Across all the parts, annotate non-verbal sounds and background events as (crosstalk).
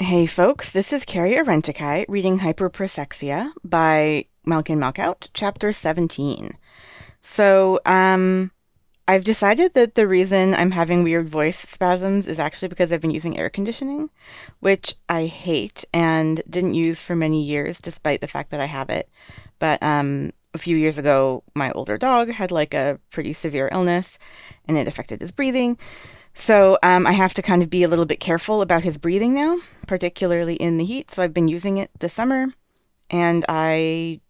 Hey folks, this is Carrie Arentikai reading Hyperprosexia by Malkin Malkout, chapter 17. So, um, I've decided that the reason I'm having weird voice spasms is actually because I've been using air conditioning, which I hate and didn't use for many years despite the fact that I have it. But, um, a few years ago, my older dog had like a pretty severe illness and it affected his breathing. So um, I have to kind of be a little bit careful about his breathing now, particularly in the heat. So I've been using it this summer and I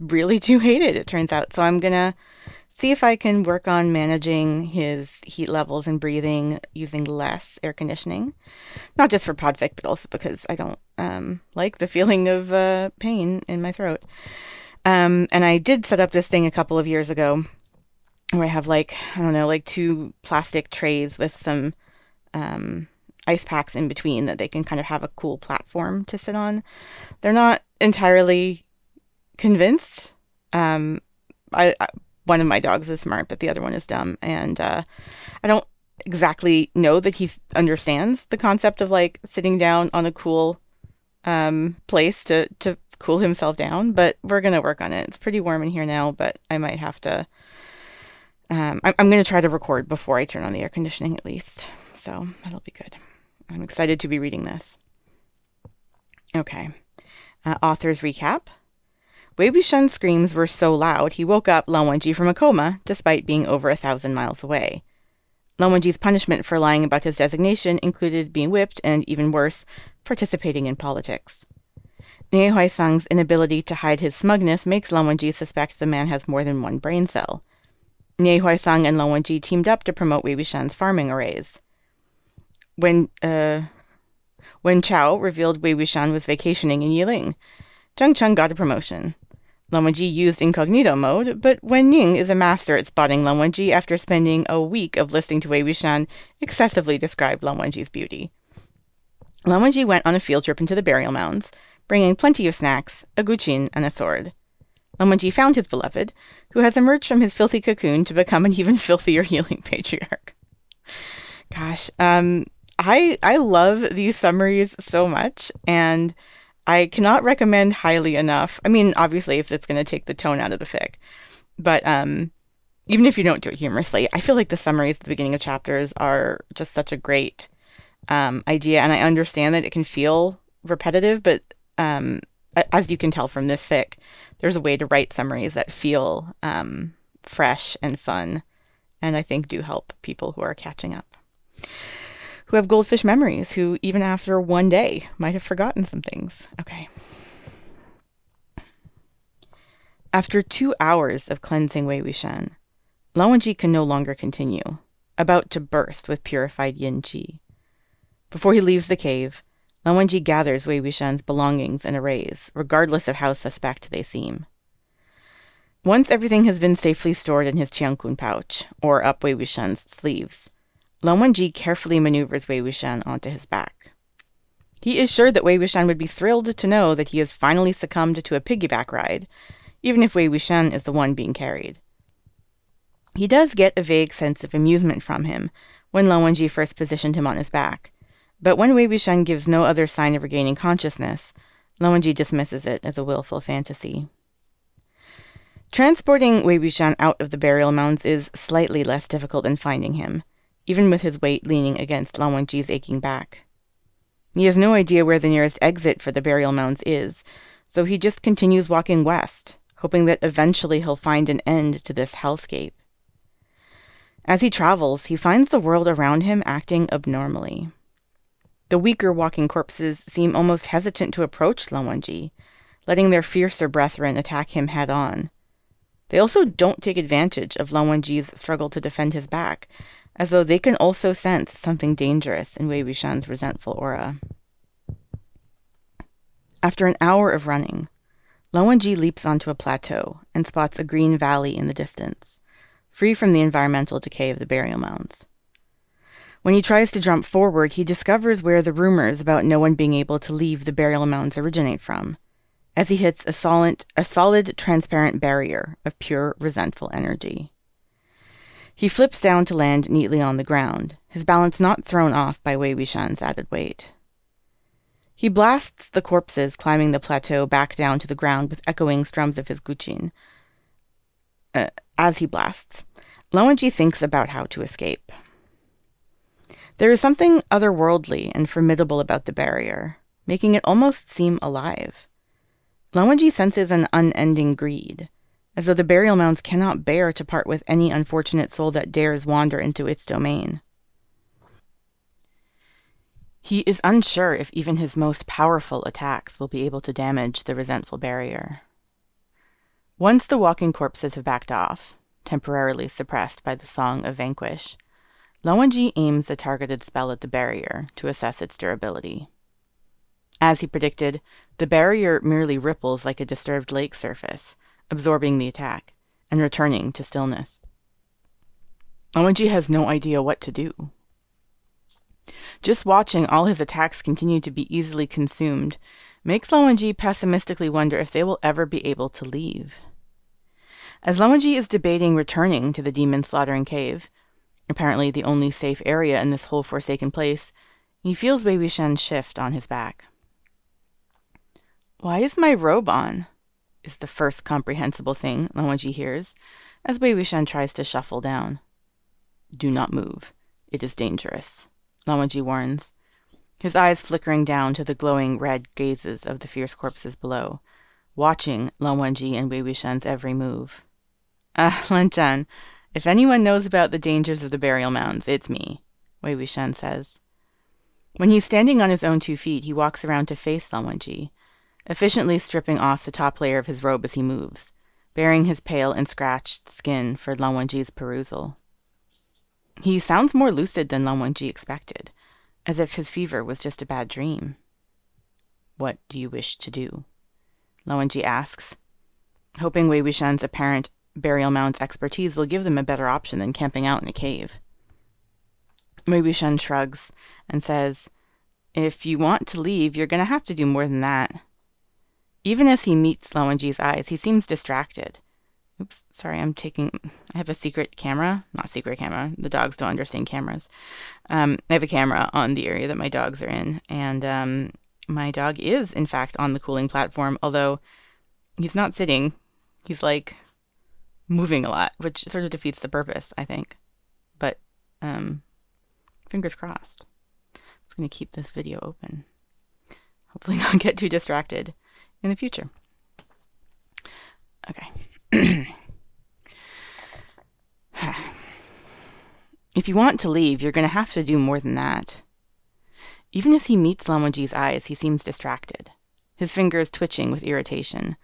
really (laughs) do hate it, it turns out. So I'm going to see if I can work on managing his heat levels and breathing using less air conditioning. Not just for Podfic, but also because I don't um, like the feeling of uh, pain in my throat. Um, and I did set up this thing a couple of years ago where I have like I don't know, like two plastic trays with some um, ice packs in between that they can kind of have a cool platform to sit on. They're not entirely convinced. Um, I, I, one of my dogs is smart, but the other one is dumb, and uh, I don't exactly know that he understands the concept of like sitting down on a cool um, place to to cool himself down. But we're gonna work on it. It's pretty warm in here now, but I might have to um, I'm, I'm going to try to record before I turn on the air conditioning at least. So that'll be good. I'm excited to be reading this. Okay. Uh, author's recap. Wei Wuxian's screams were so loud he woke up Lan Wangji from a coma despite being over a thousand miles away. Lan Wangji's punishment for lying about his designation included being whipped and, even worse, participating in politics. Nie Huaisang's inability to hide his smugness makes Lan Wangji suspect the man has more than one brain cell. Nie Huaisang and Lan Wangji teamed up to promote Wei Wuxian's farming arrays. When, uh, Wen Chao revealed Wei Wuxian was vacationing in Yiling, Jiang Cheng got a promotion. Lan Wangji used incognito mode, but Wen Ning is a master at spotting Lan Wangji after spending a week of listening to Wei Wuxian excessively describe Lan Wangji's beauty. Lan Wangji went on a field trip into the burial mounds, bringing plenty of snacks, a guqin, and a sword. Lan Wangji found his beloved, who has emerged from his filthy cocoon to become an even (laughs) filthier healing patriarch. Gosh, um, I I love these summaries so much, and I cannot recommend highly enough. I mean, obviously, if it's going to take the tone out of the fic, but um, even if you don't do it humorously, I feel like the summaries at the beginning of chapters are just such a great um, idea, and I understand that it can feel repetitive, but um, as you can tell from this fic, there's a way to write summaries that feel um, fresh and fun, and I think do help people who are catching up, who have goldfish memories, who even after one day might have forgotten some things. Okay. After two hours of cleansing Wei Wuxian, Lan Wangji can no longer continue, about to burst with purified yin qi. Before he leaves the cave, Lan Wangji gathers Wei Wuxian's belongings and arrays, regardless of how suspect they seem. Once everything has been safely stored in his Qiankun pouch, or up Wei Wuxian's sleeves, Lan Wangji carefully maneuvers Wei Wuxian onto his back. He is sure that Wei Wuxian would be thrilled to know that he has finally succumbed to a piggyback ride, even if Wei Wuxian is the one being carried. He does get a vague sense of amusement from him when Lan Wangji first positioned him on his back, but when Wei Wuxian gives no other sign of regaining consciousness, Lan Wangji dismisses it as a willful fantasy. Transporting Wei Wuxian out of the burial mounds is slightly less difficult than finding him, even with his weight leaning against Lan aching back. He has no idea where the nearest exit for the burial mounds is, so he just continues walking west, hoping that eventually he'll find an end to this hellscape. As he travels, he finds the world around him acting abnormally. The weaker walking corpses seem almost hesitant to approach Lan Wangji, letting their fiercer brethren attack him head on. They also don't take advantage of Lan Wangji's struggle to defend his back, as though they can also sense something dangerous in Wei Wuxian's resentful aura. After an hour of running, Lan Wangji leaps onto a plateau and spots a green valley in the distance, free from the environmental decay of the burial mounds. When he tries to jump forward, he discovers where the rumors about no one being able to leave the burial mounds originate from, as he hits a solid, a solid, transparent barrier of pure, resentful energy. He flips down to land neatly on the ground, his balance not thrown off by Wei Wuxian's added weight. He blasts the corpses climbing the plateau back down to the ground with echoing strums of his guqin. Uh, as he blasts, Lan thinks about how to escape. There is something otherworldly and formidable about the barrier, making it almost seem alive. Lan senses an unending greed, as though the burial mounds cannot bear to part with any unfortunate soul that dares wander into its domain. He is unsure if even his most powerful attacks will be able to damage the resentful barrier. Once the walking corpses have backed off, temporarily suppressed by the Song of Vanquish, Lan aims a targeted spell at the barrier to assess its durability. As he predicted, the barrier merely ripples like a disturbed lake surface, absorbing the attack and returning to stillness. Lan has no idea what to do. Just watching all his attacks continue to be easily consumed makes Lan pessimistically wonder if they will ever be able to leave. As Lan is debating returning to the demon slaughtering cave, apparently the only safe area in this whole forsaken place, he feels Wei Wuxian shift on his back. Why is my robe on? is the first comprehensible thing Lan Wangji hears as Wei Wuxian tries to shuffle down. Do not move. It is dangerous. Lan Wangji warns, his eyes flickering down to the glowing red gazes of the fierce corpses below, watching Lan Wangji and Wei Wuxian's every move. Ah, Lan Zhan, if anyone knows about the dangers of the burial mounds, it's me, Wei Wuxian says. When he's standing on his own two feet, he walks around to face Lan Wangji, efficiently stripping off the top layer of his robe as he moves, baring his pale and scratched skin for Lan Wangji's perusal. He sounds more lucid than Lan Wangji expected, as if his fever was just a bad dream. What do you wish to do? Lan Wangji asks, hoping Wei Wuxian's apparent burial mounds expertise will give them a better option than camping out in a cave. Wei shrugs and says, If you want to leave, you're going to have to do more than that. Even as he meets Lan Wangji's eyes, he seems distracted. Oops, sorry, I'm taking. I have a secret camera. Not secret camera. The dogs don't understand cameras. Um, I have a camera on the area that my dogs are in, and um, my dog is, in fact, on the cooling platform, although he's not sitting. He's like moving a lot, which sort of defeats the purpose, I think. But um, fingers crossed. I'm just going to keep this video open. Hopefully, (laughs) not get too distracted in the future. Okay. (clears throat) if you want to leave, you're going to have to do more than that. Even as he meets Lan Wangji's eyes, he seems distracted, his fingers twitching with irritation,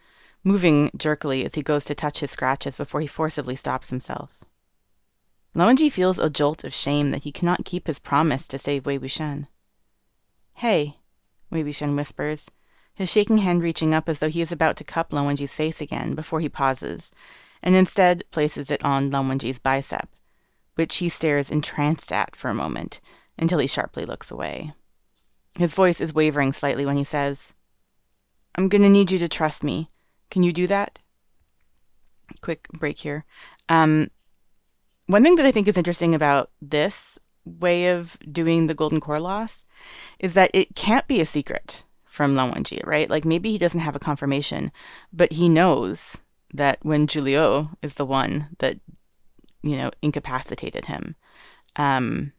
moving jerkily as he goes to touch his scratches before he forcibly stops himself. Lan Wangji feels a jolt of shame that he cannot keep his promise to save Wei Wuxian. Hey, Wei Wuxian whispers, his shaking hand reaching up as though he is about to cup Lan Wangji's face again before he pauses, and instead places it on Lan Wangji's bicep, which he stares entranced at for a moment until he sharply looks away. His voice is wavering slightly when he says, I'm gonna need you to trust me. Can you do that? Quick break here. Um, one thing that I think is interesting about this way of doing the golden core loss is that it can't be a secret from Lan Wangji, right? Like maybe he doesn't have a confirmation, but he knows that Wen Zhuliu is the one that, you know, incapacitated him. Um,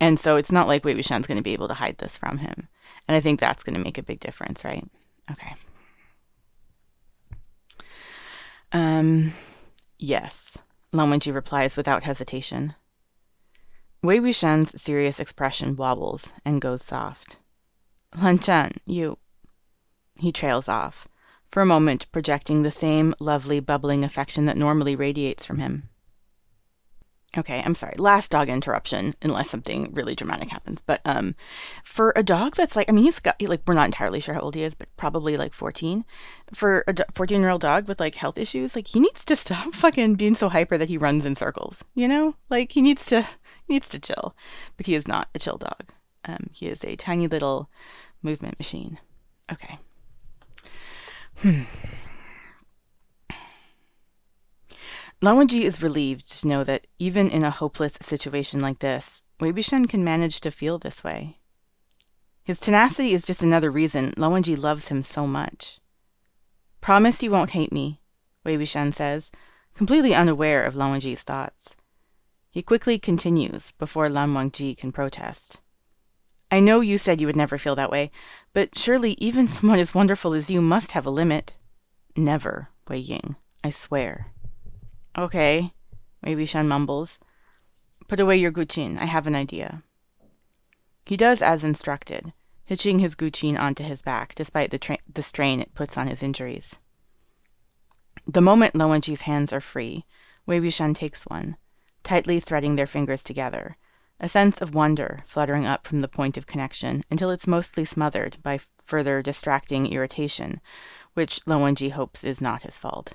and so it's not like Wei Wuxian's going to be able to hide this from him. And I think that's going to make a big difference, right? Okay. Um, yes, Lan Wangji replies without hesitation. Wei Wuxian's serious expression wobbles and goes soft. Lan Zhan, you. He trails off, for a moment projecting the same lovely, bubbling affection that normally radiates from him. Okay, I'm sorry. Last dog interruption, unless something really dramatic happens. But um, for a dog that's like, I mean, he's got like we're not entirely sure how old he is, but probably like 14. For a 14 year old dog with like health issues, like he needs to stop (laughs) fucking being so hyper that he runs in circles. You know, like he needs to he needs to chill. But he is not a chill dog. Um, he is a tiny little movement machine. Okay. Hmm. Lan Wangji is relieved to know that even in a hopeless situation like this, Wei Wuxian can manage to feel this way. His tenacity is just another reason Lan Wangji loves him so much. Promise you won't hate me, Wei Wuxian says, completely unaware of Lan Wangji's thoughts. He quickly continues before Lan Wangji can protest. I know you said you would never feel that way, but surely even (laughs) someone as wonderful as you must have a limit. Never, Wei Ying, I swear. Okay, Wei Wuxian mumbles. Put away your guqin, I have an idea. He does as instructed, hitching his guqin onto his back, despite the, tra- the strain it puts on his injuries. The moment Lan Wangji's hands are free, Wei Wuxian takes one, tightly threading their fingers together, a sense of wonder fluttering up from the point of connection until it's mostly smothered by further distracting irritation, which Lan Wangji hopes is not his fault.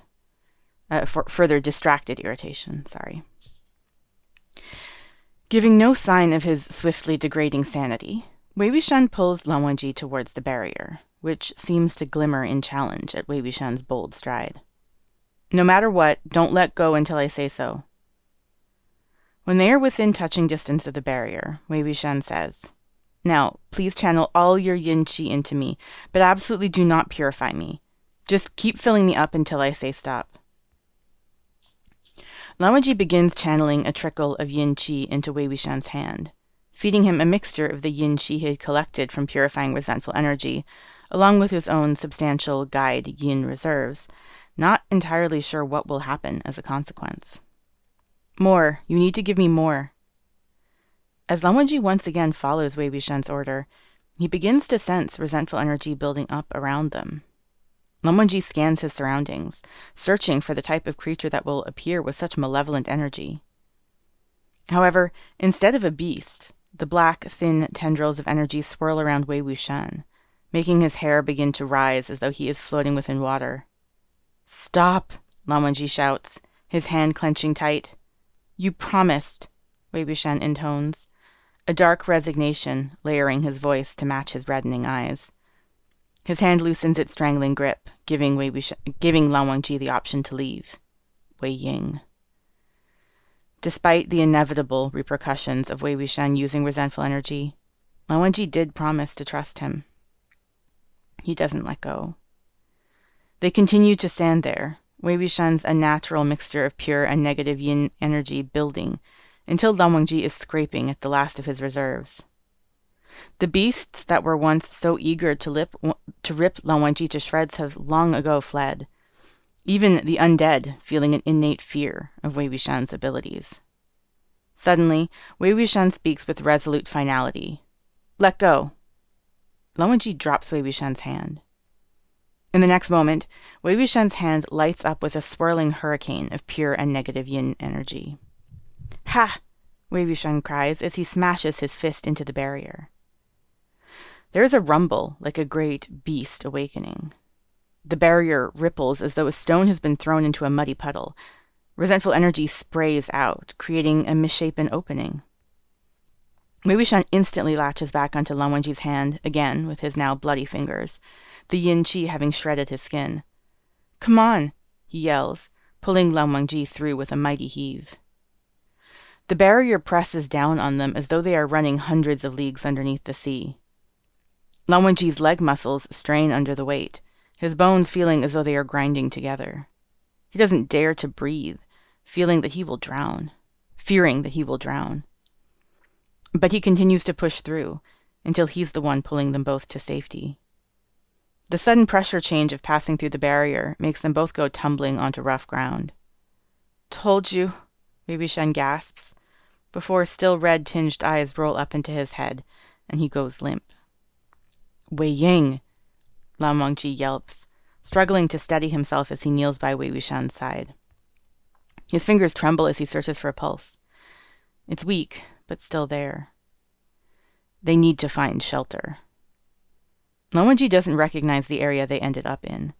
Uh, for further distracted irritation, sorry. Giving no sign of his swiftly degrading sanity, Wei Wuxian pulls Lan Wangji towards the barrier, which seems to glimmer in challenge at Wei Wuxian's bold stride. No matter what, don't let go until I say so. When they are within touching distance of the barrier, Wei Wuxian says, Now, please channel all your yin qi into me, but absolutely do not purify me. Just keep filling me up until I say stop. Lan Wangji begins channeling a trickle of yin qi into Wei Wuxian's hand, feeding him a mixture of the yin qi he had collected from purifying resentful energy, along with his own substantial guide yin reserves, not entirely sure what will happen as a consequence. More, you need to give me more. As Lan Wangji once again follows Wei Wuxian's order, he begins to sense resentful energy building up around them. Wangji scans his surroundings, searching for the type of creature that will appear with such malevolent energy. However, instead of a beast, the black, thin tendrils of energy swirl around Wei Wuxian, making his hair begin to rise as though he is floating within water. Stop, Lan Wangji shouts, his hand clenching tight. You promised, Wei Wuxian intones, a dark resignation layering his voice to match his reddening eyes. His hand loosens its strangling grip, giving Wei Wuxian, giving Lan Wangji the option to leave. Wei Ying. Despite the inevitable repercussions of Wei Wuxian using resentful energy, Lan Wangji did promise to trust him. He doesn't let go. They continue to stand there, Wei Wuxian's unnatural mixture of pure and negative yin energy building, until Lan Wangji is scraping at the last of his reserves. The beasts that were once so eager to, lip, to rip Lan Wangji to shreds have long ago fled, even the undead feeling an innate fear of Wei Wuxian's abilities. Suddenly, Wei Wuxian speaks with resolute finality. Let go. Lan Wangji drops Wei Wuxian's hand. In the next moment, Wei Wuxian's hand lights up with a swirling hurricane of pure and negative yin energy. Ha! Wei Wuxian cries as he smashes his fist into the barrier. There is a rumble like a great beast awakening. The barrier ripples as though a stone has been thrown into a muddy puddle. Resentful energy sprays out, creating a misshapen opening. Wuxian instantly latches back onto Lan Wangji's hand, again with his now bloody fingers, the yin qi having shredded his skin. Come on, he yells, pulling Lan Wangji through with a mighty heave. The barrier presses down on them as though they are running hundreds of leagues underneath the sea. Lan Wangji's leg muscles strain under the weight, his bones feeling as though they are grinding together. He doesn't dare to breathe, feeling that he will drown, fearing that he will drown. But he continues to push through until he's the one pulling them both to safety. The sudden pressure change of passing through the barrier makes them both go tumbling onto rough ground. Told you, Wei Wuxian gasps, before still red tinged eyes roll up into his head and he goes limp. Wei Ying! Lan Wangji yelps, struggling to steady himself as he kneels by Wei Wuxian's side. His fingers tremble as he searches for a pulse. It's weak, but still there. They need to find shelter. Wangji doesn't recognize the area they ended up in.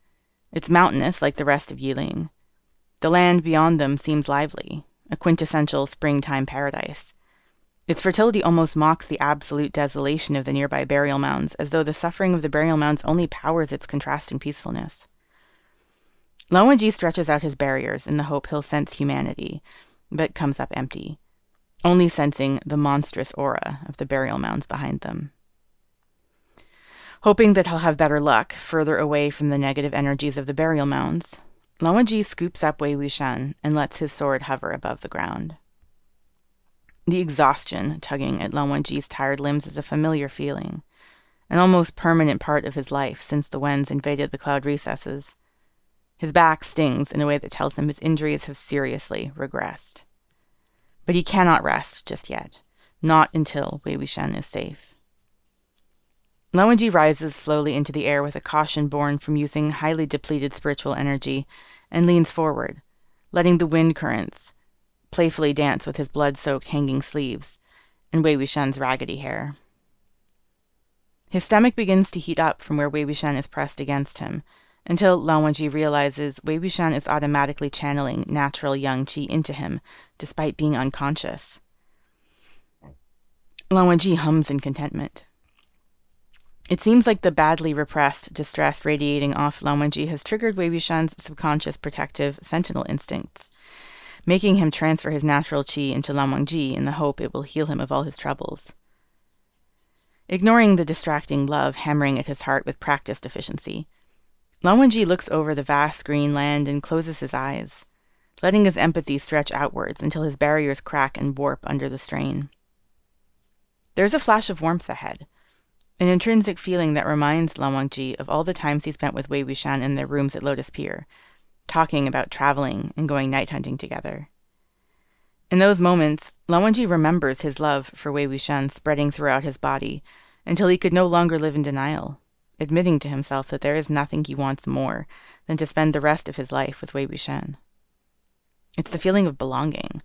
It's mountainous like the rest of Yiling. The land beyond them seems lively, a quintessential springtime paradise. Its fertility almost mocks the absolute desolation of the nearby burial mounds, as though the suffering of the burial mounds only powers its contrasting peacefulness. Lan Wangji stretches out his barriers in the hope he'll sense humanity, but comes up empty, only sensing the monstrous aura of the burial mounds behind them. Hoping that he'll have better luck, further away from the negative energies of the burial mounds, Lan Wangji scoops up Wei Wuxian and lets his sword hover above the ground. The exhaustion tugging at Lan Wangji's tired limbs is a familiar feeling, an almost permanent part of his life since the Wens invaded the cloud recesses. His back stings in a way that tells him his injuries have seriously regressed. But he cannot rest just yet, not until Wei Wuxian is safe. Lan Wangji rises slowly into the air with a caution born from using highly depleted spiritual energy and leans forward, letting the wind currents playfully dance with his blood soaked hanging sleeves and Wei Wuxian's raggedy hair. His stomach begins to heat up from where Wei Wuxian is pressed against him, until Lan Wangji realizes Wei Wuxian is automatically channeling natural yang qi into him, despite being unconscious. Lan Wangji hums in contentment. It seems like the badly repressed distress radiating off Lan Wangji has triggered Wei Wuxian's subconscious protective sentinel instincts, making him transfer his natural qi into Lan Wangji in the hope it will heal him of all his troubles. Ignoring the distracting love hammering at his heart with practiced efficiency, Lan Wangji looks over the vast green land and closes his eyes, letting his empathy stretch outwards until his barriers crack and warp under the strain. There's a flash of warmth ahead, an intrinsic feeling that reminds Lan Wangji of all the times he spent with Wei Wuxian in their rooms at Lotus Pier, talking about traveling and going night hunting together. In those moments, Lan Wangji remembers his love for Wei Wuxian spreading throughout his body until he could no longer live in denial admitting to himself that there is nothing he wants more than to spend the rest of his life with Wei Wuxian. It's the feeling of belonging,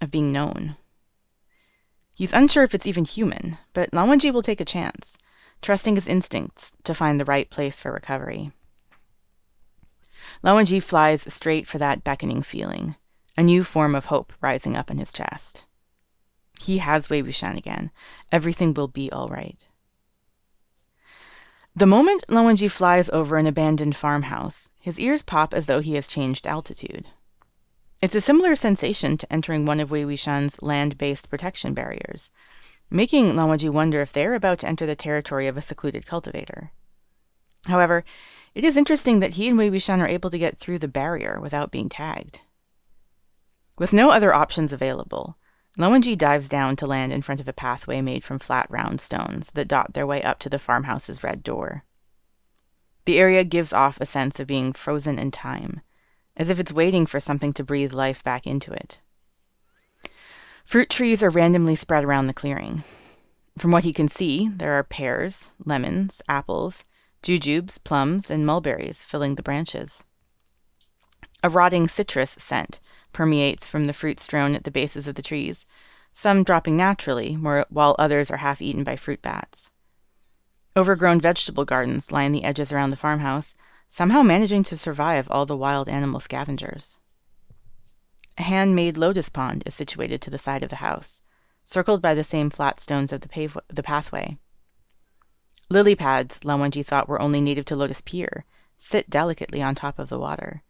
of being known. He's unsure if it's even human, but Lan Wangji will take a chance, trusting his instincts to find the right place for recovery. Lan flies straight for that beckoning feeling, a new form of hope rising up in his chest. He has Wei Wuxian again. Everything will be all right. The moment Lan flies over an abandoned farmhouse, his ears pop as though he has changed altitude. It's a similar sensation to entering one of Wei Wuxian's land-based protection barriers, making Lan wonder if they're about to enter the territory of a secluded cultivator. However, it is interesting that he and Wei Wuxian are able to get through the barrier without being tagged. With no other options available, Lan Wangji dives down to land in front of a pathway made from flat round stones that dot their way up to the farmhouse's red door. The area gives off a sense of being frozen in time, as if it's waiting for something to breathe life back into it. Fruit trees are randomly spread around the clearing. From what he can see, there are pears, lemons, apples, jujubes, plums, and mulberries filling the branches. A rotting citrus scent permeates from the fruit strewn at the bases of the trees, some dropping naturally, while others are half eaten by fruit bats. Overgrown vegetable gardens line the edges around the farmhouse, somehow managing to survive all the wild animal scavengers. A hand-made lotus pond is situated to the side of the house, circled by the same flat stones of the, pave- the pathway. Lily pads, Lan thought were only native to Lotus Pier, sit delicately on top of the water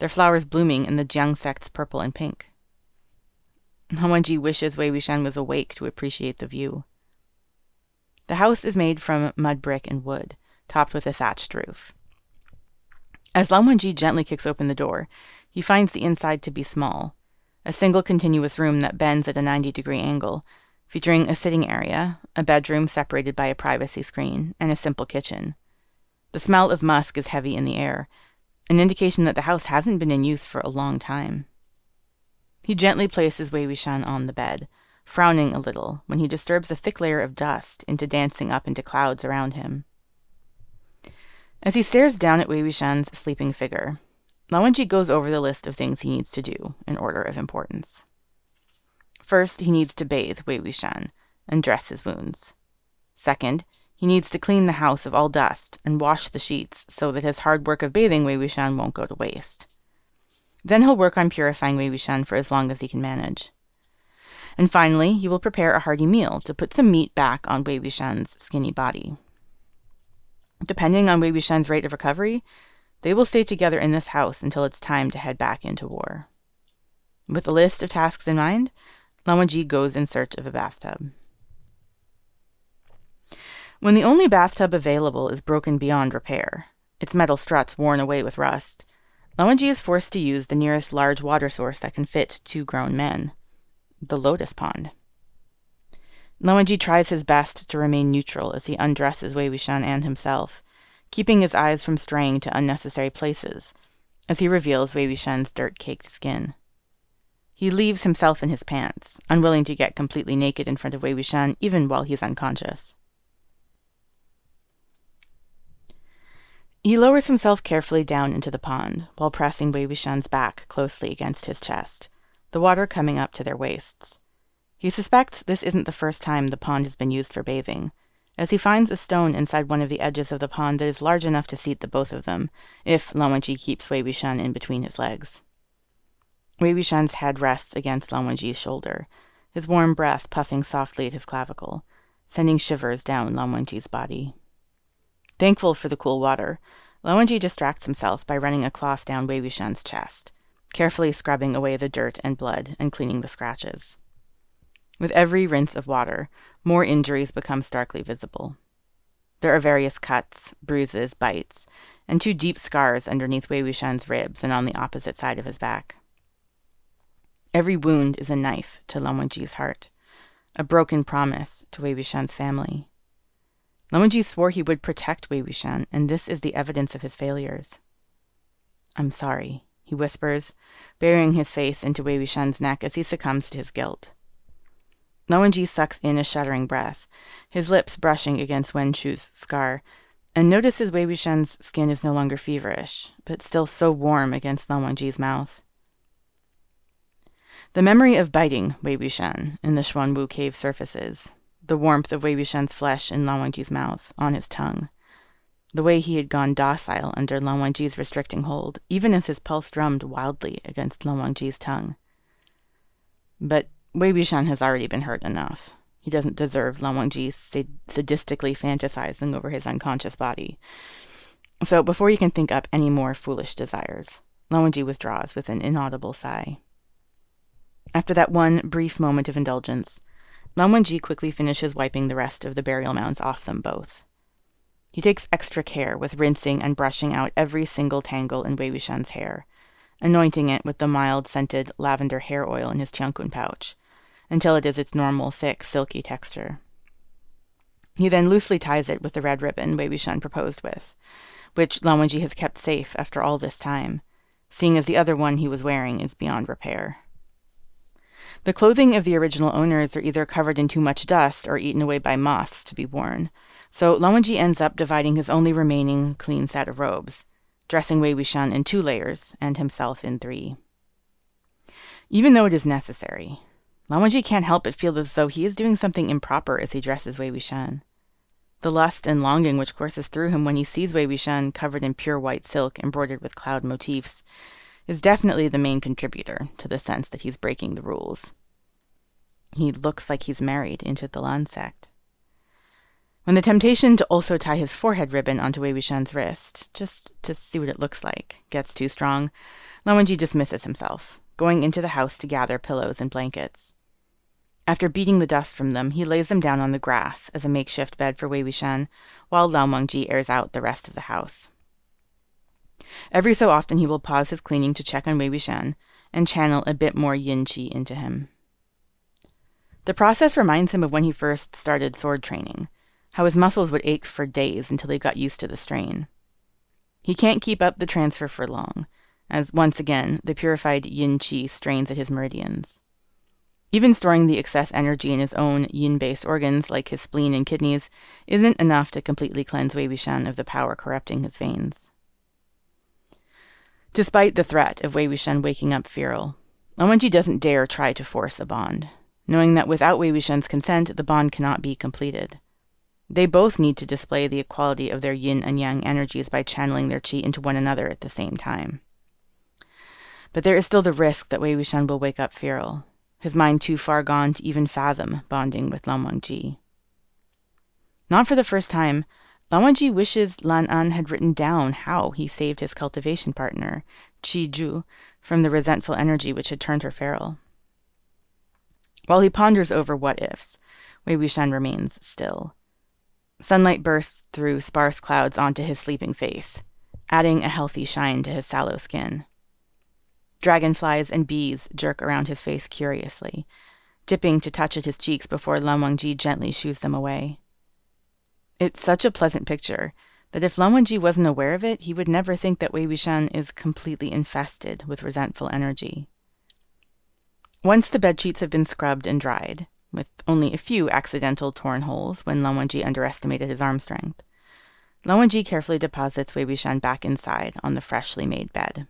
their flowers blooming in the Jiang sect's purple and pink. Lan wishes Wei Wuxian was awake to appreciate the view. The house is made from mud brick and wood, topped with a thatched roof. As Lan gently kicks open the door, he finds the inside to be small, a single continuous room that bends at a 90 degree angle, featuring a sitting area, a bedroom separated by a privacy screen, and a simple kitchen. The smell of musk is heavy in the air, an indication that the house hasn't been in use for a long time. He gently places Wei Wuxian on the bed, frowning a little when he disturbs a thick layer of dust into dancing up into clouds around him. As he stares down at Wei Wuxian's sleeping figure, Lan Wangji goes over the list of things he needs to do in order of importance. First, he needs to bathe Wei Wuxian and dress his wounds. Second, he needs to clean the house of all dust and wash the sheets so that his hard work of bathing Wei Wuxian won't go to waste. Then he'll work on purifying Wei Wuxian for as long as he can manage. And finally, he will prepare a hearty meal to put some meat back on Wei Wuxian's skinny body. Depending on Wei Wuxian's rate of recovery, they will stay together in this house until it's time to head back into war. With a list of tasks in mind, Wangji goes in search of a bathtub. When the only bathtub available is broken beyond repair, its metal struts worn away with rust, Wangji is forced to use the nearest large water source that can fit two grown men the lotus pond. Lan Wangji tries his best to remain neutral as he undresses Wei Wuxian and himself, keeping his eyes from straying to unnecessary places, as he reveals Wei Wuxian's dirt-caked skin. He leaves himself in his pants, unwilling to get completely naked in front of Wei Wuxian even while he's unconscious. He lowers himself carefully down into the pond, while pressing Wei Wuxian's back closely against his chest, the water coming up to their waists. He suspects this isn't the first time the pond has been used for bathing, as he finds a stone inside one of the edges of the pond that is large enough to seat the both of them, if Lan Wangji keeps Wei Wuxian in between his legs. Wei head rests against Lan Wangji's shoulder, his warm breath puffing softly at his clavicle, sending shivers down Lan Wangji's body. Thankful for the cool water, Lan Wangji distracts himself by running a cloth down Wei chest, carefully scrubbing away the dirt and blood and cleaning the scratches. With every rinse of water, more injuries become starkly visible. There are various cuts, bruises, bites, and two deep scars underneath Wei Wuxian's ribs and on the opposite side of his back. Every wound is a knife to Lan heart, a broken promise to Wei Wuxian's family. Lan swore he would protect Wei Wuxian, and this is the evidence of his failures. I'm sorry, he whispers, burying his face into Wei Wuxian's neck as he succumbs to his guilt. Lan sucks in a shuddering breath, his lips brushing against Wen Chu's scar, and notices Wei Wuxian's skin is no longer feverish, but still so warm against Lan mouth. The memory of biting Wei Wuxian in the Xuanwu cave surfaces, the warmth of Wei Wuxian's flesh in Lan Wangji's mouth, on his tongue, the way he had gone docile under Lan Wangji's restricting hold, even as his pulse drummed wildly against Lan Wangji's tongue. But Wei Wuxian has already been hurt enough. He doesn't deserve Lan Wangji sadistically fantasizing over his unconscious body. So before you can think up any more foolish desires, Lan Wangji withdraws with an inaudible sigh. After that one brief moment of indulgence, Lan Wangji quickly finishes wiping the rest of the burial mounds off them both. He takes extra care with rinsing and brushing out every single tangle in Wei Wuxian's hair, anointing it with the mild scented lavender hair oil in his qiankun pouch, until it is its normal, thick, silky texture. He then loosely ties it with the red ribbon Wei Wuxian proposed with, which Lan Wangji has kept safe after all this time, seeing as the other one he was wearing is beyond repair. The clothing of the original owners are either covered in too much dust or eaten away by moths to be worn, so Lan ends up dividing his only remaining clean set of robes, dressing Wei Wuxian in two layers and himself in three. Even though it is necessary, Lan Wangji can't help but feel as though he is doing something improper as he dresses Wei Wuxian. The lust and longing which courses through him when he sees Wei Wuxian covered in pure white silk embroidered with cloud motifs is definitely the main contributor to the sense that he's breaking the rules. He looks like he's married into the Lan sect. When the temptation to also tie his forehead ribbon onto Wei Wuxian's wrist, just to see what it looks like, gets too strong, Lan Wangji dismisses himself, going into the house to gather pillows and blankets. After beating the dust from them, he lays them down on the grass as a makeshift bed for Wei Wuxian, while Lan Wangji airs out the rest of the house. Every so often he will pause his cleaning to check on Wei Wuxian and channel a bit more yin qi into him. The process reminds him of when he first started sword training, how his muscles would ache for days until he got used to the strain. He can't keep up the transfer for long, as once again the purified yin qi strains at his meridians. Even storing the excess energy in his own yin based organs, like his spleen and kidneys, isn't enough to completely cleanse Wei Wuxian of the power corrupting his veins. Despite the threat of Wei Wuxian waking up feral, Wangji doesn't dare try to force a bond, knowing that without Wei Wuxian's consent, the bond cannot be completed. They both need to display the equality of their yin and yang energies by channeling their qi into one another at the same time. But there is still the risk that Wei Wuxian will wake up feral, his mind too far gone to even fathom bonding with Lan Wangji. Not for the first time, Lan Wangji wishes Lan An had written down how he saved his cultivation partner, Chi Ju, from the resentful energy which had turned her feral. While he ponders over what ifs, Wei Wuxian remains still. Sunlight bursts through sparse clouds onto his sleeping face, adding a healthy shine to his sallow skin. Dragonflies and bees jerk around his face curiously, dipping to touch at his cheeks before Lan Wangji gently shoos them away. It's such a pleasant picture that if Lan Wangji wasn't aware of it, he would never think that Wei Wuxian is completely infested with resentful energy. Once the bed sheets have been scrubbed and dried, with only a few accidental torn holes when Lan Wangji underestimated his arm strength, Lan Wangji carefully deposits Wei Wuxian back inside on the freshly made bed.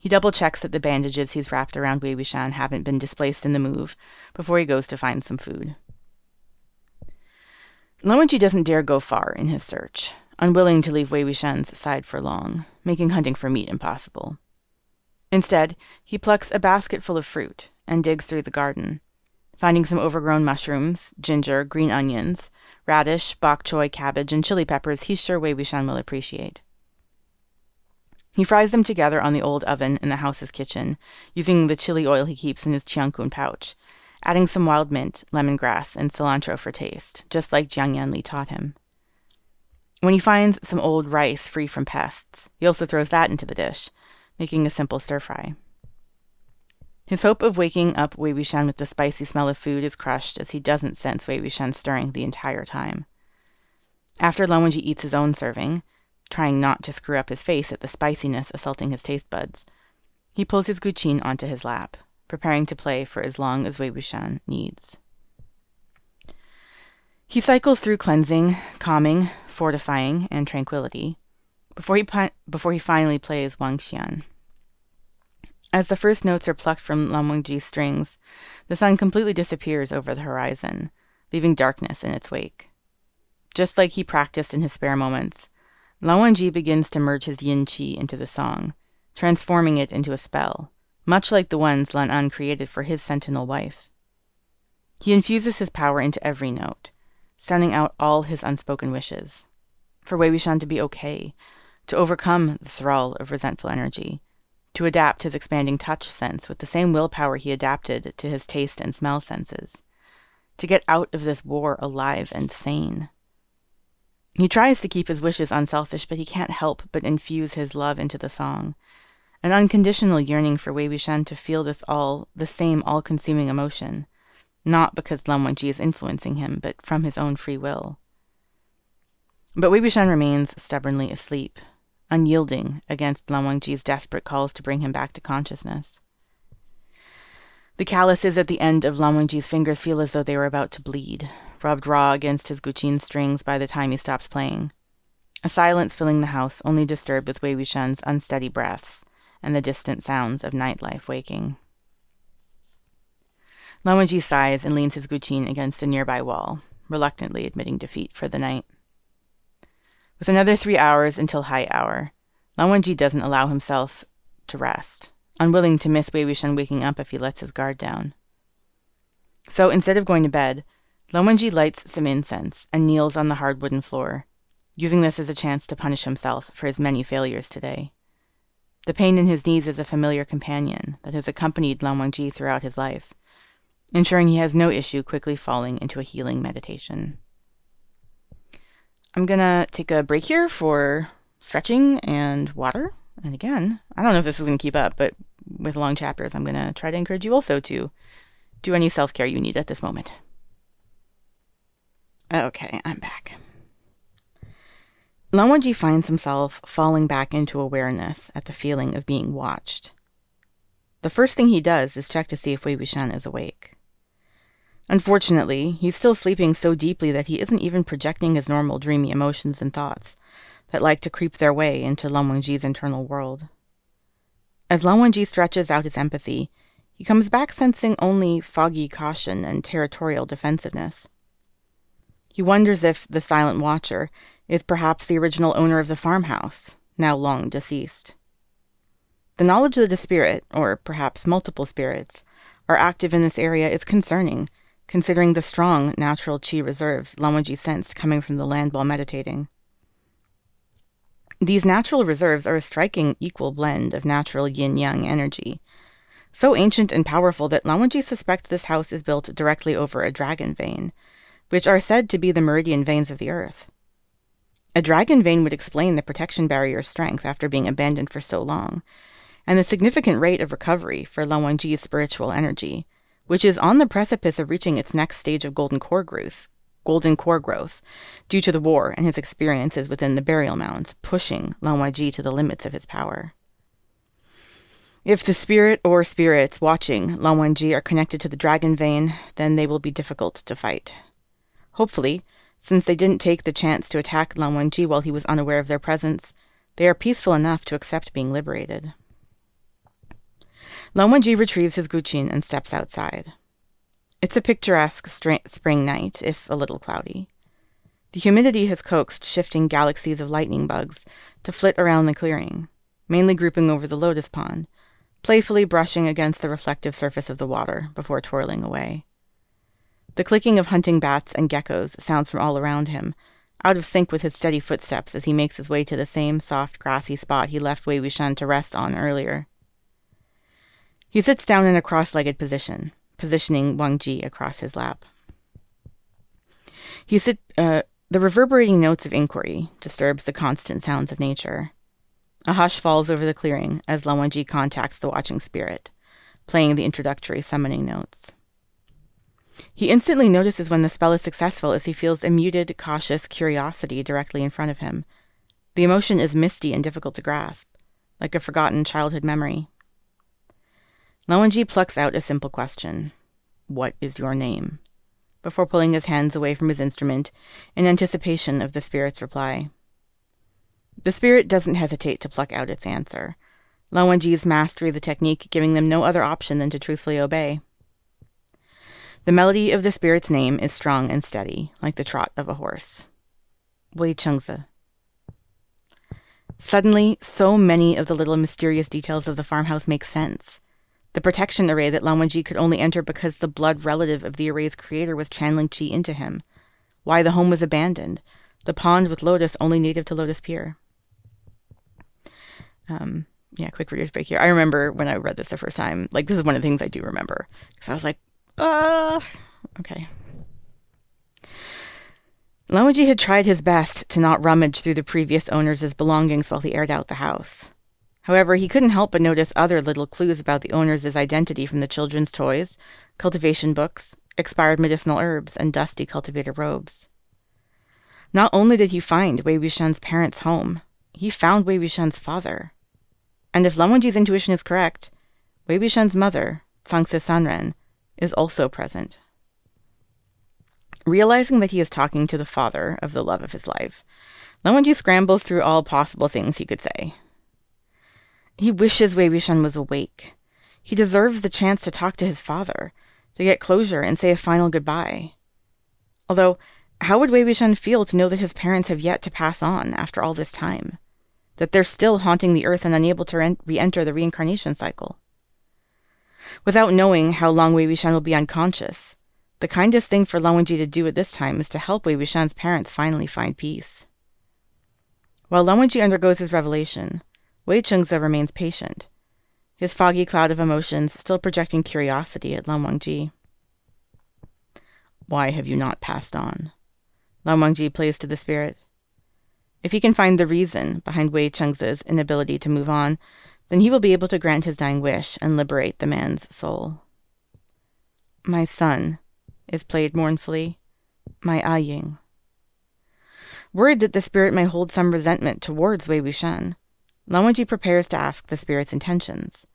He double checks that the bandages he's wrapped around Wei Wuxian haven't been displaced in the move before he goes to find some food. Wangji doesn't dare go far in his search, unwilling to leave Wei Wuxian's side for long, making hunting for meat impossible. Instead, he plucks a basket full of fruit and digs through the garden, finding some overgrown mushrooms, ginger, green onions, radish, bok choy, cabbage, and chili peppers he's sure Wei Wuxian will appreciate. He fries them together on the old oven in the house's kitchen, using the chili oil he keeps in his qiankun pouch, adding some wild mint, lemongrass, and cilantro for taste, just like Jiang Yanli taught him. When he finds some old rice free from pests, he also throws that into the dish, making a simple stir fry. His hope of waking up Wei Wuxian with the spicy smell of food is crushed as he doesn't sense Wei Wuxian stirring the entire time. After Lan Wangji eats his own serving, trying not to screw up his face at the spiciness assaulting his taste buds. He pulls his guqin onto his lap, preparing to play for as long as Wei Wuxian needs. He cycles through cleansing, calming, fortifying, and tranquility before he, before he finally plays Wang Xian. As the first notes are plucked from Lan Wangji's strings, the sun completely disappears over the horizon, leaving darkness in its wake. Just like he practiced in his spare moments, Lan Wangji begins to merge his yin qi into the song, transforming it into a spell, much like the ones Lan An created for his sentinel wife. He infuses his power into every note, sounding out all his unspoken wishes. For Wei Wuxian to be okay, to overcome the thrall of resentful energy, to adapt his expanding touch sense with the same willpower he adapted to his taste and smell senses, to get out of this war alive and sane. He tries to keep his wishes unselfish, but he can't help but infuse his love into the song. An unconditional yearning for Wei Wuxian to feel this all, the same all-consuming emotion, not because Lan Wangji is influencing him, but from his own free will. But Wei Wuxian remains stubbornly asleep, unyielding against Lan Wangji's desperate calls to bring him back to consciousness. The calluses at the end of Lan Wangji's fingers feel as though they were about to bleed, rubbed raw against his guqin strings by the time he stops playing. A silence filling the house, only disturbed with Wei Wuxian's unsteady breaths and the distant sounds of nightlife waking. Wangji sighs and leans his guqin against a nearby wall, reluctantly admitting defeat for the night. With another three hours until hai hour, Lan doesn't allow himself to rest, unwilling to miss Wei waking up if he lets his guard down. So instead of going to bed, Lan lights some incense and kneels on the hard wooden floor, using this as a chance to punish himself for his many failures today. The pain in his knees is a familiar companion that has accompanied Lan Wangji throughout his life, ensuring he has no issue quickly falling into a healing meditation. I'm gonna take a break here for stretching and water. And again, I don't know if this is gonna keep up, but with long chapters, I'm gonna try to encourage you also to do any self care you need at this moment. Okay, I'm back. Lan Wangji finds himself falling back into awareness at the feeling of being watched. The first thing he does is check to see if Wei Wuxian is awake. Unfortunately, he's still sleeping so deeply that he isn't even projecting his normal dreamy emotions and thoughts that like to creep their way into Lan Wangji's internal world. As Lan Wangji stretches out his empathy, he comes back sensing only foggy caution and territorial defensiveness. He wonders if the Silent Watcher is perhaps the original owner of the farmhouse, now long deceased. The knowledge that a spirit, or perhaps multiple spirits, are active in this area is concerning, considering the strong natural chi reserves Wangji sensed coming from the land while meditating. These natural reserves are a striking equal blend of natural yin yang energy, so ancient and powerful that Wangji suspects this house is built directly over a dragon vein, which are said to be the meridian veins of the earth. A dragon vein would explain the protection barrier's strength after being abandoned for so long, and the significant rate of recovery for Lan Wangji's spiritual energy, which is on the precipice of reaching its next stage of golden core growth, golden core growth, due to the war and his experiences within the burial mounds, pushing Lan to the limits of his power. If the spirit or spirits watching Lan are connected to the dragon vein, then they will be difficult to fight. Hopefully, since they didn't take the chance to attack Lan Wangji while he was unaware of their presence, they are peaceful enough to accept being liberated. Lan Wangji retrieves his guqin and steps outside. It's a picturesque spring night, if a little cloudy. The humidity has coaxed shifting galaxies of lightning bugs to flit around the clearing, mainly grouping over the lotus pond, playfully brushing against the reflective surface of the water before twirling away. The clicking of hunting bats and geckos sounds from all around him, out of sync with his steady footsteps as he makes his way to the same soft, grassy spot he left Wei Wuxian to rest on earlier. He sits down in a cross-legged position, positioning Wang Ji across his lap. He sit, uh, the reverberating notes of inquiry disturbs the constant sounds of nature. A hush falls over the clearing as Lan Wangji contacts the watching spirit, playing the introductory summoning notes. He instantly notices when the spell is successful as he feels a muted, cautious curiosity directly in front of him. The emotion is misty and difficult to grasp, like a forgotten childhood memory. Lan Wangji plucks out a simple question What is your name? before pulling his hands away from his instrument in anticipation of the spirit's reply. The spirit doesn't hesitate to pluck out its answer, Lan Wangji's mastery of the technique giving them no other option than to truthfully obey. The melody of the spirit's name is strong and steady, like the trot of a horse. Wei Changze. Suddenly, so many of the little mysterious details of the farmhouse make sense. The protection array that Lan Wangji could only enter because the blood relative of the array's creator was channeling chi into him. Why the home was abandoned. The pond with lotus only native to Lotus Pier. Um, yeah, quick reader's break here. I remember when I read this the first time, like, this is one of the things I do remember. Because I was like, uh, okay. Lan had tried his best to not rummage through the previous owners' belongings while he aired out the house. However, he couldn't help but notice other little clues about the owners' identity from the children's toys, cultivation books, expired medicinal herbs, and dusty cultivator robes. Not only did he find Wei Wuxian's parents' home, he found Wei Wuxian's father. And if Lan Wangji's intuition is correct, Wei Wuxian's mother, Cangse Sanren, is also present. Realizing that he is talking to the father of the love of his life, Lan scrambles through all possible things he could say. He wishes Wei Wuxian was awake. He deserves the chance to talk to his father, to get closure and say a final goodbye. Although, how would Wei Wuxian feel to know that his parents have yet to pass on after all this time? That they're still haunting the earth and unable to re enter the reincarnation cycle? Without knowing how long Wei Wuxian will be unconscious, the kindest thing for Lan Wangji to do at this time is to help Wei Wuxian's parents finally find peace. While Lan Wangji undergoes his revelation, Wei Changze remains patient, his foggy cloud of emotions still projecting curiosity at Lan Wangji. Why have you not passed on? Lan Wangji plays to the spirit. If he can find the reason behind Wei Changze's inability to move on, then he will be able to grant his dying wish and liberate the man's soul. My son is played mournfully, my Ah Ying. Worried that the spirit may hold some resentment towards Wei Wuxian, Lan Wangji prepares to ask the spirit's intentions.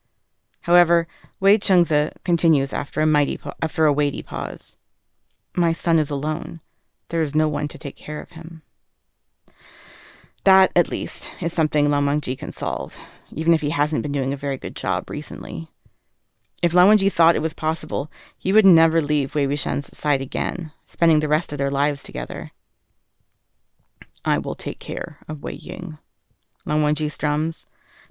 However, Wei Changze continues after a mighty after a weighty pause. My son is alone. There is no one to take care of him. That, at least, is something Lan Wangji can solve, even if he hasn't been doing a very good job recently. If Lan Wangji thought it was possible, he would never leave Wei Wuxian's side again, spending the rest of their lives together. I will take care of Wei Ying. Lan Wangji strums.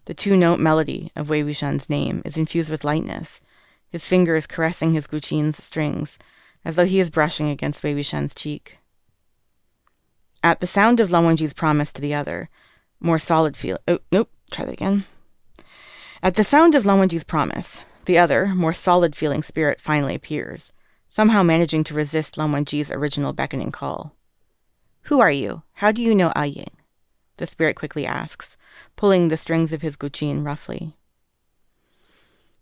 The two-note melody of Wei Wuxian's name is infused with lightness, his fingers caressing his guqin's strings, as though he is brushing against Wei Wuxian's cheek. At the sound of Lan Wangji's promise to the other, more solid feel. Oh, nope. Try that again. At the sound of Lan Wangji's promise, the other, more solid feeling spirit finally appears, somehow managing to resist Lan Wangji's original beckoning call. Who are you? How do you know A Ying? The spirit quickly asks, pulling the strings of his guqin roughly.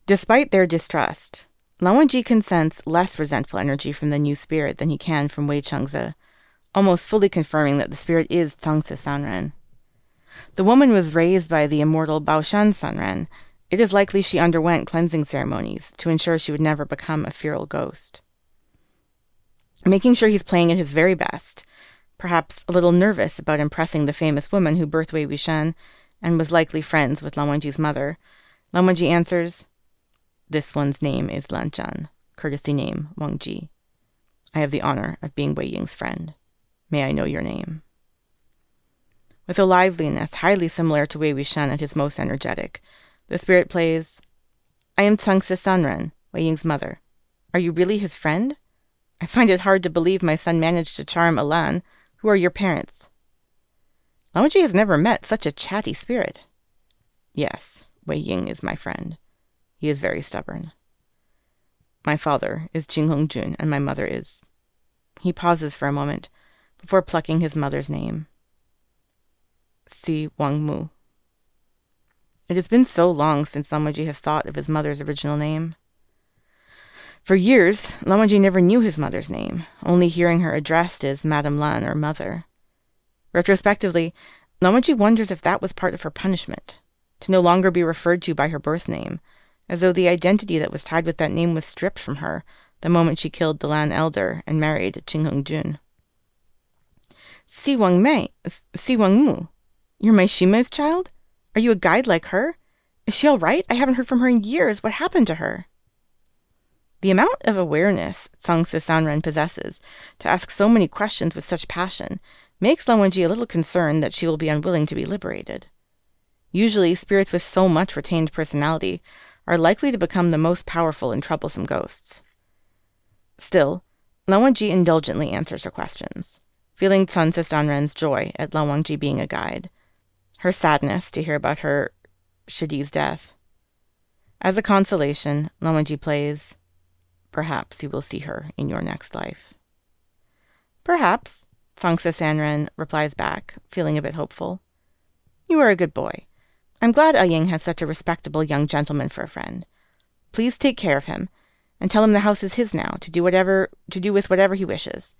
Despite their distrust, Lan Wangji can sense less resentful energy from the new spirit than he can from Wei Changze, almost fully confirming that the spirit is Cangse Sanren. The woman was raised by the immortal Baoshan Sanren. It is likely she underwent cleansing ceremonies to ensure she would never become a feral ghost. Making sure he's playing at his very best, perhaps a little nervous about impressing the famous woman who birthed Wei Wuxian and was likely friends with Lan Wangji's mother, Lan Wangji answers, this one's name is Lan Zhan, courtesy name Wang Ji. I have the honor of being Wei Ying's friend. May I know your name? With a liveliness highly similar to Wei Wuxian at his most energetic, the spirit plays, I am Cangse Sanren, Wei Ying's mother. Are you really his friend? I find it hard to believe my son managed to charm Alan. Who are your parents? Wangji has never met such a chatty spirit. Yes, Wei Ying is my friend. He is very stubborn. My father is Qingheng-jun, and my mother is. He pauses for a moment before plucking his mother's name. Si Wang Mu. It has been so long since Lan Wangji has thought of his mother's original name. For years, Lan Wangji never knew his mother's name, only hearing her addressed as Madame Lan or Mother. Retrospectively, Lan Wangji wonders if that was part of her punishment, to no longer be referred to by her birth name, as though the identity that was tied with that name was stripped from her the moment she killed the Lan elder and married Qingheng-jun. Si Wang Mei, Si Wang Mu, you're my Shimei's child? Are you a guide like her? Is she all right? I haven't heard from her in years. What happened to her? The amount of awareness Cangse Sanren possesses to ask so many questions with such passion makes Lan Wangji a little concerned that she will be unwilling to be liberated. Usually, spirits with so much retained personality are likely to become the most powerful and troublesome ghosts. Still, Lan Wangji indulgently answers her questions, feeling Cangse Sanren's joy at Lan Wangji being a guide, her sadness to hear about her Shidi's death. As a consolation, Wangji plays, Perhaps you will see her in your next life. Perhaps, Cangse Sanren replies back, feeling a bit hopeful. You are a good boy. I'm glad A Ying has such a respectable young gentleman for a friend. Please take care of him, and tell him the house is his now, to do whatever to do with whatever he wishes.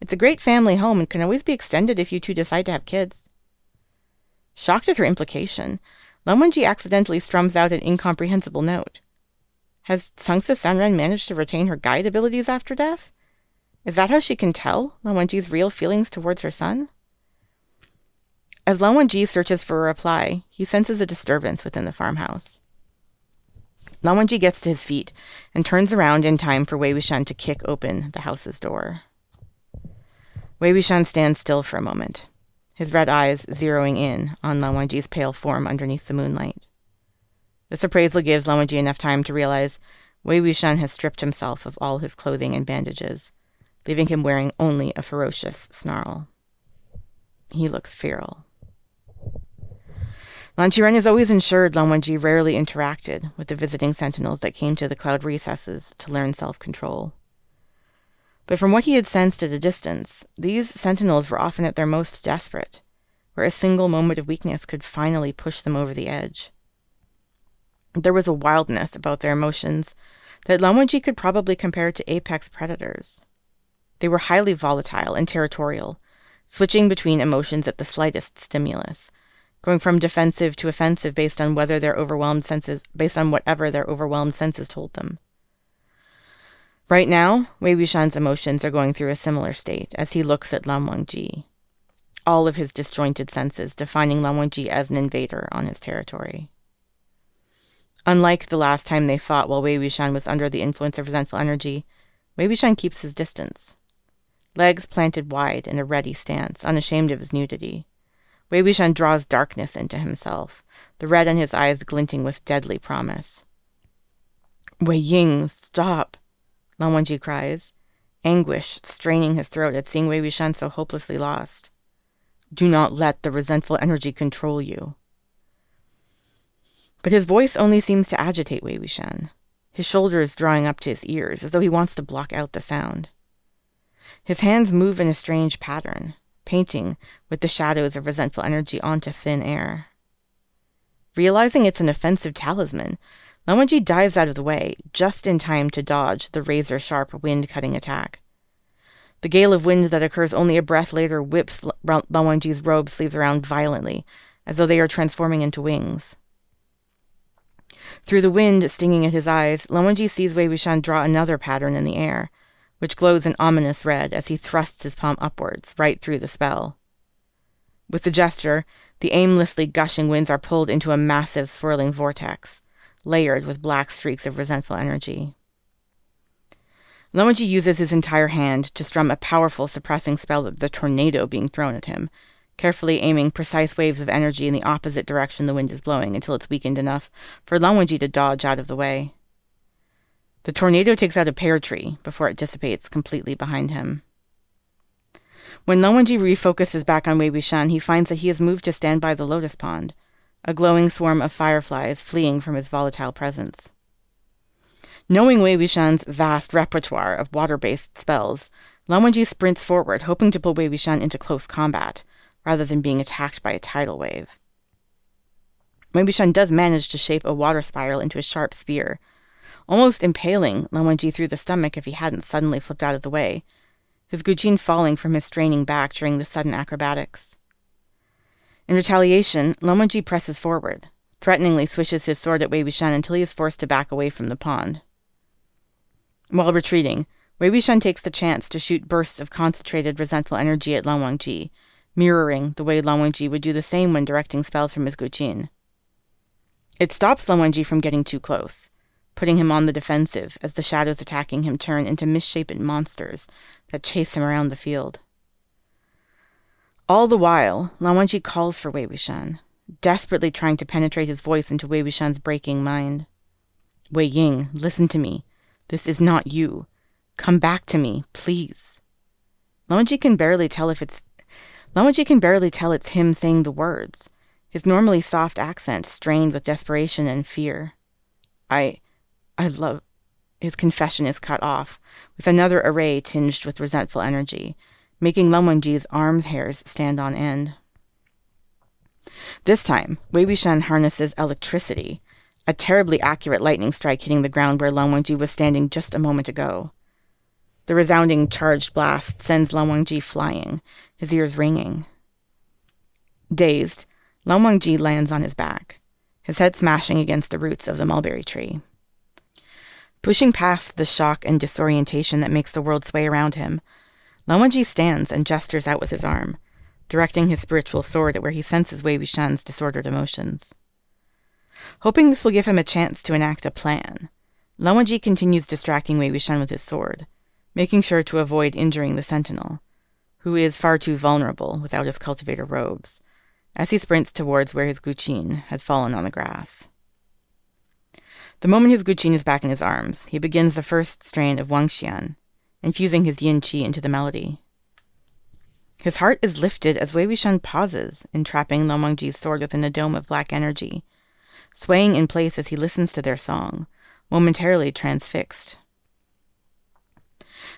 It's a great family home and can always be extended if you two decide to have kids. Shocked at her implication, Wangji accidentally strums out an incomprehensible note. Has Cangse Sanren managed to retain her guide abilities after death? Is that how she can tell Lan Wangji's real feelings towards her son? As Wangji searches for a reply, he senses a disturbance within the farmhouse. Lan gets to his feet and turns around in time for Wei Wuxian to kick open the house's door. Wei Wuxian stands still for a moment, his red eyes zeroing in on Lan Wangji's pale form underneath the moonlight. This appraisal gives Lan Wangji enough time to realize Wei Wuxian has stripped himself of all his clothing and bandages, leaving him wearing only a ferocious snarl. He looks feral. Lan Qiren has always ensured Lan Wangji rarely interacted with the visiting sentinels that came to the cloud recesses to learn self-control. But from what he had sensed at a distance, these sentinels were often at their most desperate, where a single moment of weakness could finally push them over the edge. There was a wildness about their emotions that Lan could probably compare to apex predators. They were highly volatile and territorial, switching between emotions at the slightest stimulus, going from defensive to offensive based on whether their overwhelmed senses based on whatever their overwhelmed senses told them. Right now, Wei Wuxian's emotions are going through a similar state as he looks at Lan Wangji, all of his disjointed senses defining Lan Wangji as an invader on his territory. Unlike the last time they fought while Wei Wuxian was under the influence of resentful energy, Wei Wuxian keeps his distance. Legs planted wide in a ready stance, unashamed of his nudity. Wei Wuxian draws darkness into himself, the red in his eyes glinting with deadly promise. Wei Ying, stop! Lan cries, anguish straining his throat at seeing Wei Wuxian so hopelessly lost. Do not let the resentful energy control you. But his voice only seems to agitate Wei Wuxian. his shoulders drawing up to his ears, as though he wants to block out the sound. His hands move in a strange pattern, painting with the shadows of resentful energy onto thin air. Realizing it's an offensive talisman, Lan dives out of the way, just in time to dodge the razor sharp wind cutting attack. The gale of wind that occurs only a breath later whips Lan robe sleeves around violently, as though they are transforming into wings. Through the wind stinging at his eyes, Lan sees Wei Wuxian draw another pattern in the air, which glows an ominous red as he thrusts his palm upwards, right through the spell. With the gesture, the aimlessly gushing winds are pulled into a massive swirling vortex, layered with black streaks of resentful energy. Wangji uses his entire hand to strum a powerful suppressing spell at the tornado being thrown at him, carefully aiming precise waves of energy in the opposite direction the wind is blowing until it's weakened enough for Wangji to dodge out of the way. The tornado takes out a pear tree before it dissipates completely behind him. When Wangji refocuses back on Wei Wuxian, he finds that he has moved to stand by the lotus pond, a glowing swarm of fireflies fleeing from his volatile presence. Knowing Wei Wuxian's vast repertoire of water-based spells, Lan Wangji sprints forward, hoping to pull Wei Wuxian into close combat, rather than being attacked by a tidal wave. Wei Wuxian does manage to shape a water spiral into a sharp spear, almost impaling Lan Wangji through the stomach if he hadn't suddenly flipped out of the way, his guqin falling from his straining back during the sudden acrobatics. In retaliation, Lan presses forward, threateningly swishes his sword at Wei Wuxian until he is forced to back away from the pond. While retreating, Wei Wuxian takes the chance to shoot bursts of concentrated resentful energy at Lan mirroring the way Lan would do the same when directing spells from his guqin. It stops Lan from getting too close, putting him on the defensive as the shadows attacking him turn into misshapen monsters that chase him around the field. All the while, Lan Wangji calls for Wei Wuxian, desperately trying to penetrate his voice into Wei Wuxian's breaking mind. Wei Ying, listen to me. This is not you. Come back to me, please. Lan Wangji can barely tell if it's Lan Wangji can barely tell it's him saying the words, his normally soft accent strained with desperation and fear. I I love. His confession is cut off, with another array tinged with resentful energy, making Lan Wangji's arm hairs stand on end. This time, Wei Wuxian harnesses electricity, a terribly accurate lightning strike hitting the ground where Lan Wangji was standing just a moment ago. The resounding charged blast sends Lan Wangji flying, his ears ringing. Dazed, Lan Wangji lands on his back, his head smashing against the roots of the mulberry tree. Pushing past the shock and disorientation that makes the world sway around him, Wangji stands and gestures out with his arm, directing his spiritual sword at where he senses Wei Wuxian's disordered emotions. Hoping this will give him a chance to enact a plan, Lan Wangji continues distracting Wei Wuxian with his sword, making sure to avoid injuring the sentinel, who is far too vulnerable without his cultivator robes, as he sprints towards where his guqin has fallen on the grass. The moment his guqin is back in his arms, he begins the first strain of Wangxian, infusing his yin qi into the melody. His heart is lifted as Wei Wuxian pauses, entrapping Lan Wangji's sword within a dome of black energy, swaying in place as he listens to their song, momentarily transfixed.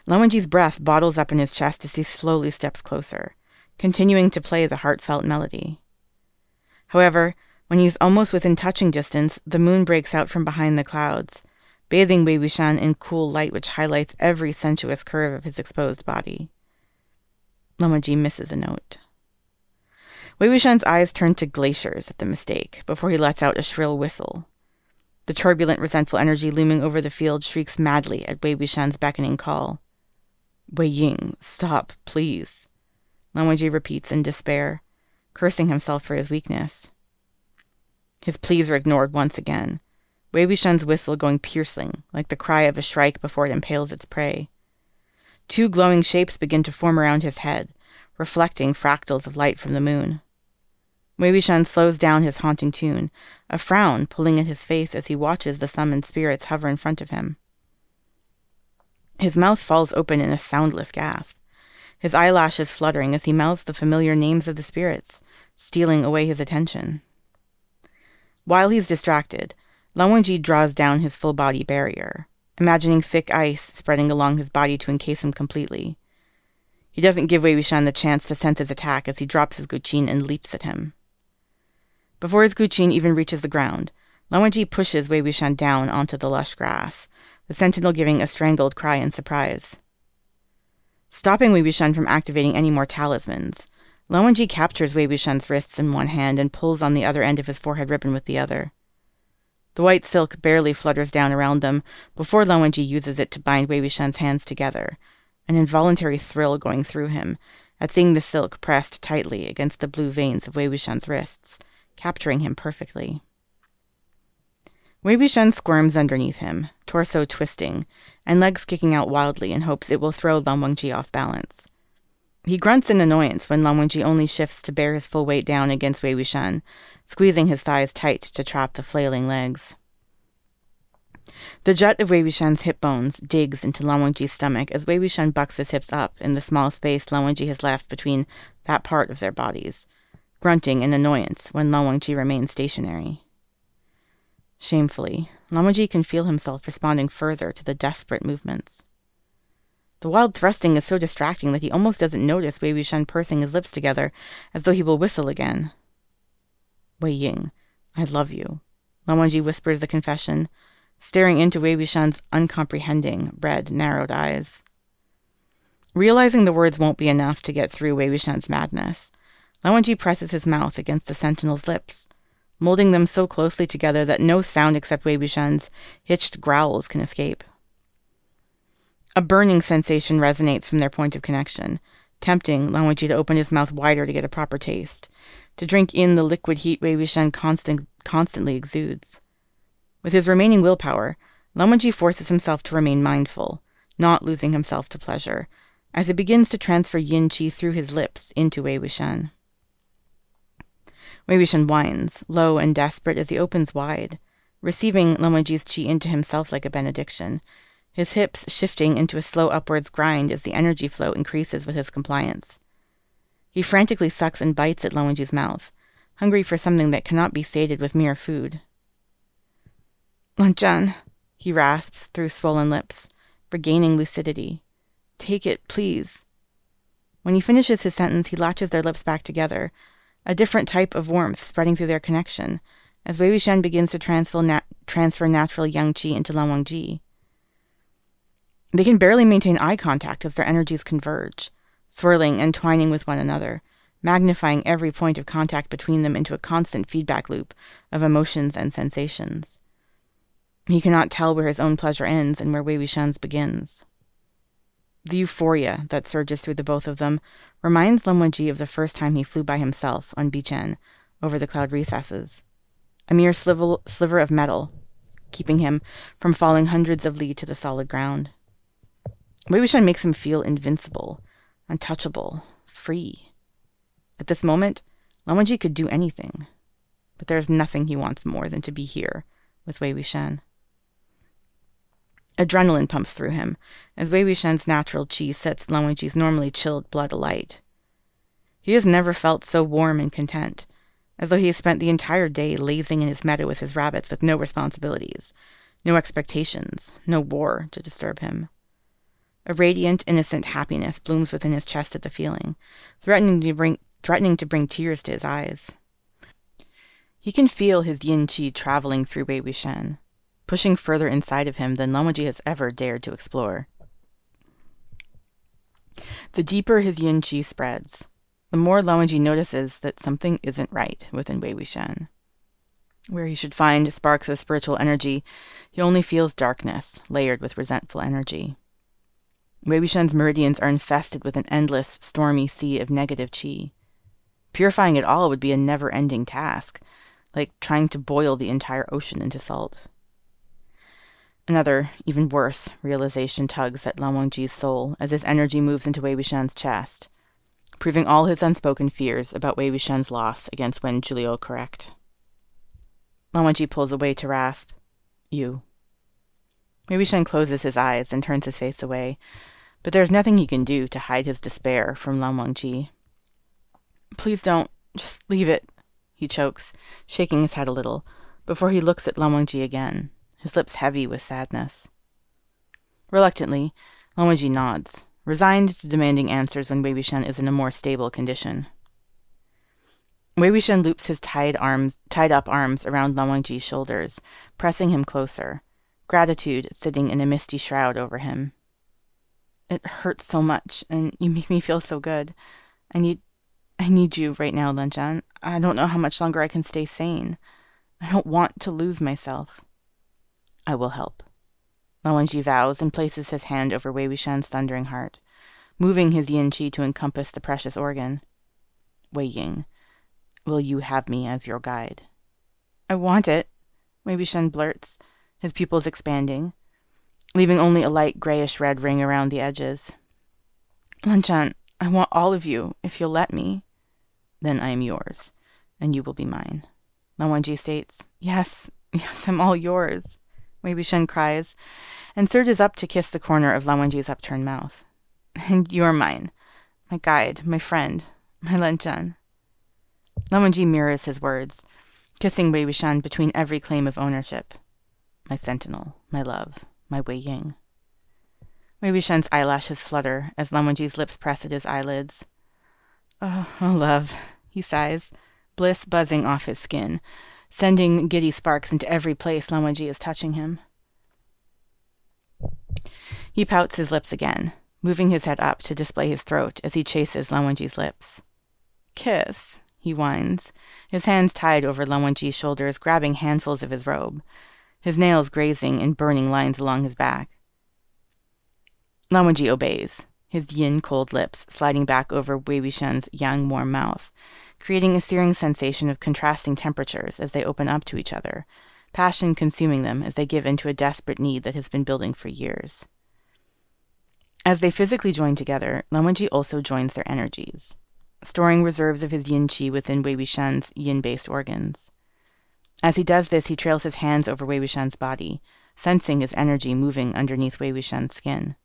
Lan Wangji's breath bottles up in his chest as he slowly steps closer, continuing to play the heartfelt melody. However, when he is almost within touching distance, the moon breaks out from behind the clouds, bathing Wei Wuxian in cool light which highlights every sensuous curve of his exposed body. Wangji misses a note. Wei Wuxian's eyes turn to glaciers at the mistake before he lets out a shrill whistle. The turbulent, resentful energy looming over the field shrieks madly at Wei Wuxian's beckoning call. Wei Ying, stop, please. Wangji repeats in despair, cursing himself for his weakness. His pleas are ignored once again, Wei Wuxian's whistle going piercing, like the cry of a shrike before it impales its prey. Two glowing shapes begin to form around his head, reflecting fractals of light from the moon. Wei Wuxian slows down his haunting tune, a frown pulling at his face as he watches the summoned spirits hover in front of him. His mouth falls open in a soundless gasp, his eyelashes fluttering as he mouths the familiar names of the spirits, stealing away his attention. While he's distracted, Lan Wangji draws down his full body barrier, imagining thick ice spreading along his body to encase him completely. He doesn't give Wei the chance to sense his attack as he drops his guqin and leaps at him. Before his guqin even reaches the ground, Lan Wangji pushes Wei down onto the lush grass, the sentinel giving a strangled cry in surprise. Stopping Wei from activating any more talismans, Lan Wangji captures Wei wrists in one hand and pulls on the other end of his forehead ribbon with the other. The white silk barely flutters down around them before Lan Wangji uses it to bind Wei Wuxian's hands together, an involuntary thrill going through him at seeing the silk pressed tightly against the blue veins of Wei Wuxian's wrists, capturing him perfectly. Wei Wuxian squirms underneath him, torso twisting, and legs kicking out wildly in hopes it will throw Lan Wangji off balance. He grunts in annoyance when Lan Wangji only shifts to bear his full weight down against Wei Wuxian, squeezing his thighs tight to trap the flailing legs. The jut of Wei Wuxian's hip bones digs into Lan Wangji's stomach as Wei Wuxian bucks his hips up in the small space Lan Wangji has left between that part of their bodies, grunting in annoyance when Lan Wangji remains stationary. Shamefully, Lan Wangji can feel himself responding further to the desperate movements. The wild thrusting is so distracting that he almost doesn't notice Wei Wuxian pursing his lips together as though he will whistle again. Wei Ying, I love you, Lan Wangji whispers the confession, staring into Wei Wuxian's uncomprehending, red, narrowed eyes. Realizing the words won't be enough to get through Wei Wuxian's madness, Lan Wangji presses his mouth against the sentinel's lips, molding them so closely together that no sound except Wei Wuxian's hitched growls can escape. A burning sensation resonates from their point of connection, tempting Lan to open his mouth wider to get a proper taste, to drink in the liquid heat Wei Wuxian constant, constantly exudes. With his remaining willpower, Lan forces himself to remain mindful, not losing himself to pleasure, as he begins to transfer yin qi through his lips into Wei Wuxian. Wei Wuxian whines, low and desperate as he opens wide, receiving Lan Wangji's qi into himself like a benediction, his hips shifting into a slow upwards grind as the energy flow increases with his compliance. He frantically sucks and bites at Lan Wangji's mouth, hungry for something that cannot be sated with mere food. Lanzhan, he rasps through swollen lips, regaining lucidity. Take it, please. When he finishes his sentence, he latches their lips back together, a different type of warmth spreading through their connection, as Wei Wuxian begins to transfer, transfer natural yang qi into Lan Wangji. They can barely maintain eye contact as their energies converge, swirling and twining with one another, magnifying every point of contact between them into a constant feedback loop of emotions and sensations. He cannot tell where his own pleasure ends and where Wei Wuxian's begins. The euphoria that surges through the both of them reminds Lan Wangji of the first time he flew by himself on Bichen over the cloud recesses. A mere sliver, sliver of metal, keeping him from falling hundreds of li to the solid ground. Wei Wuxian makes him feel invincible, untouchable, free. At this moment, Lan Wangji could do anything, but there is nothing he wants more than to be here with Wei Wuxian. Adrenaline pumps through him as Wei Wuxian's natural chi sets Lan Wangji's normally chilled blood alight. He has never felt so warm and content, as though he has spent the entire day lazing in his meadow with his rabbits with no responsibilities, no expectations, no war to disturb him. A radiant, innocent happiness blooms within his chest at the feeling, threatening to bring, threatening to bring tears to his eyes. He can feel his yin qi traveling through Wei Wuxian, pushing further inside of him than Wangji has ever dared to explore. The deeper his yin qi spreads, the more Wangji notices that something isn't right within Wei Wuxian. Where he should find sparks of spiritual energy, he only feels darkness layered with resentful energy. Wei Wuxian's meridians are infested with an endless, stormy sea of negative qi. Purifying it all would be a never ending task, like trying to boil the entire ocean into salt. Another, even worse, realization tugs at Lan soul as his energy moves into Wei chest, proving all his unspoken fears about Wei loss against Wen Zhuliu correct. Lan pulls away to rasp, You. Wei closes his eyes and turns his face away, but there's nothing he can do to hide his despair from Lan Wangji. Please don't. Just leave it, he chokes, shaking his head a little, before he looks at Lan Wangji again, his lips heavy with sadness. Reluctantly, Lan Wangji nods, resigned to demanding answers when Wei Wuxian is in a more stable condition. Wei Wuxian loops his tied arms, tied up arms around Lan Wangji's shoulders, pressing him closer, gratitude sitting in a misty shroud over him. It hurts so much, and you make me feel so good. I need, I need you right now, Lanzhan. I don't know how much longer I can stay sane. I don't want to lose myself. I will help. Lan Wangji vows and places his hand over Wei Wuxian's thundering heart, moving his yin qi to encompass the precious organ. Wei Ying, will you have me as your guide? I want it, Wei Wuxian blurts, his pupils expanding, leaving only a light grayish red ring around the edges. Lanzhan, I want all of you, if you'll let me. Then I am yours, and you will be mine. Lan Wangji states, Yes, (laughs) yes, I'm all yours. Wei Wuxian cries, and surges up to kiss the corner of Lan Wangji's upturned mouth. (laughs) And you are mine, my guide, my friend, my Lanzhan. Lan Wangji mirrors his words, kissing Wei Wuxian between every claim of ownership. My sentinel, my love, my Wei Ying. Wei Wuxian's eyelashes flutter as Lan Wangji's lips press at his eyelids. Oh, oh, love, he sighs, bliss buzzing off his skin, sending giddy sparks into every place Lan Wangji is touching him. He pouts his lips again, moving his head up to display his throat as he chases Lan Wangji's lips. Kiss, he whines, his hands tied over Lan Wangji's shoulders, grabbing handfuls of his robe, his nails grazing in burning lines along his back. Lan obeys, his yin cold lips sliding back over Wei Wuxian's yang warm mouth, creating a searing sensation of contrasting temperatures as they open up to each other, passion consuming them as they give in to a desperate need that has been building for years. As they physically join together, Lan also joins their energies, storing reserves of his yin qi within Wei Wuxian's yin-based organs. As he does this, he trails his hands over Wei Wuxian's body, sensing his energy moving underneath Wei Wuxian's skin.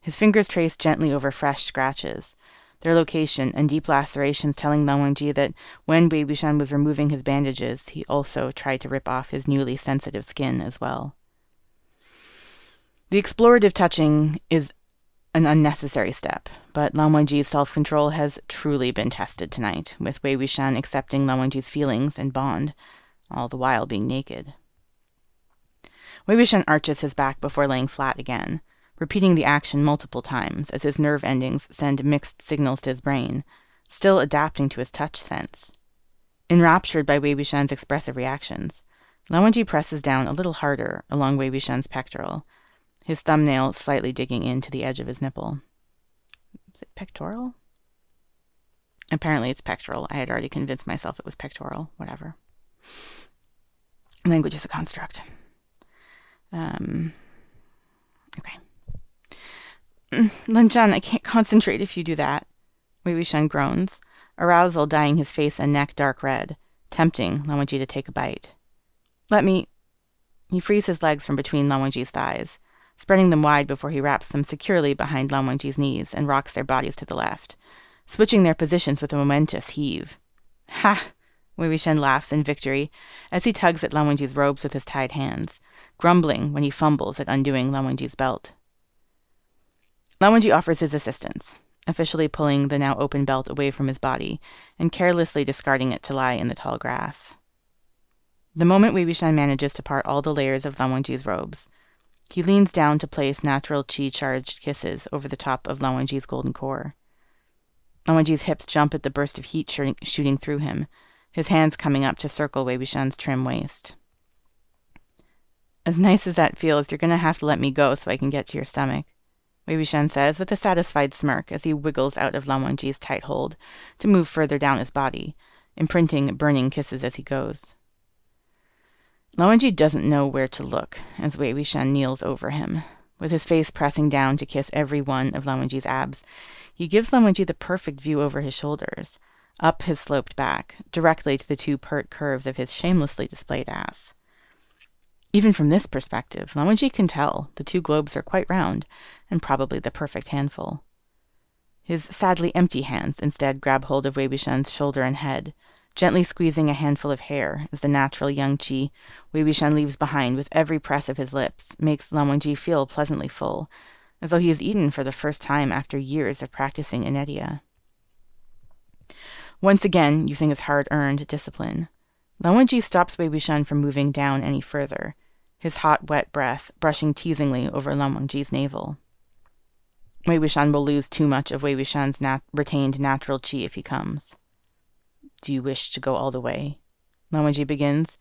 His fingers trace gently over fresh scratches, their location and deep lacerations telling Lan Wangji that when Wei Wuxian was removing his bandages, he also tried to rip off his newly sensitive skin as well. The explorative touching is an unnecessary step, but Lan Wangji's self-control has truly been tested tonight, with Wei Wuxian accepting Lan Wangji's feelings and bond, all the while being naked. Wuxian arches his back before laying flat again, repeating the action multiple times as his nerve endings send mixed signals to his brain, still adapting to his touch sense. Enraptured by Wei Wuxian's expressive reactions, Lan Wangji presses down a little harder along Wei Wuxian's pectoral, his thumbnail slightly digging into the edge of his nipple. Is it pectoral? Apparently it's pectoral. I had already convinced myself it was pectoral. Whatever. Language is a construct. Um, okay. Mm, Lanzhan, I can't concentrate if you do that. Wei Wuxian groans, arousal dyeing his face and neck dark red, tempting Lan Wangji to take a bite. Let me. He frees his legs from between Lan Wangji's thighs, spreading them wide before he wraps them securely behind Lan Wangji's knees and rocks their bodies to the left, switching their positions with a momentous heave. Ha! Wuxian laughs in victory as he tugs at Lan Wangji's robes with his tied hands, grumbling when he fumbles at undoing Lan Wangji's belt. Lan Wangji offers his assistance, officially pulling the now open belt away from his body and carelessly discarding it to lie in the tall grass. The moment Wei Wuxian manages to part all the layers of Lan Wangji's robes, he leans down to place natural chi-charged kisses over the top of Lan Wangji's golden core. Lan Wangji's hips jump at the burst of heat sh- shooting through him, his hands coming up to circle Wei Wuxian's trim waist. As nice as that feels, you're going to have to let me go so I can get to your stomach. Wei Wuxian says with a satisfied smirk as he wiggles out of Lan Wangji's tight hold to move further down his body, imprinting burning kisses as he goes. Lan Wangji doesn't know where to look as Wei Wuxian kneels over him. With his face pressing down to kiss every one of Lan Wangji's abs, he gives Lan Wangji the perfect view over his shoulders, up his sloped back, directly to the two pert curves of his shamelessly displayed ass. Even from this perspective, Lan can tell the two globes are quite round, and probably the perfect handful. His sadly empty hands instead grab hold of Wei Wuxian's shoulder and head, gently squeezing a handful of hair as the natural yang chi Wei Wuxian leaves behind with every press of his lips makes Lan feel pleasantly full, as though he has eaten for the first time after years of practicing inedia. Once again, using his hard-earned discipline, Lan Wangji stops Wei Wuxian from moving down any further, his hot, wet breath brushing teasingly over Lan Wangji's navel. Wei Wuxian will lose too much of Wei Wuxian's nat- retained natural chi if he comes. Do you wish to go all the way? Lan Wangji begins,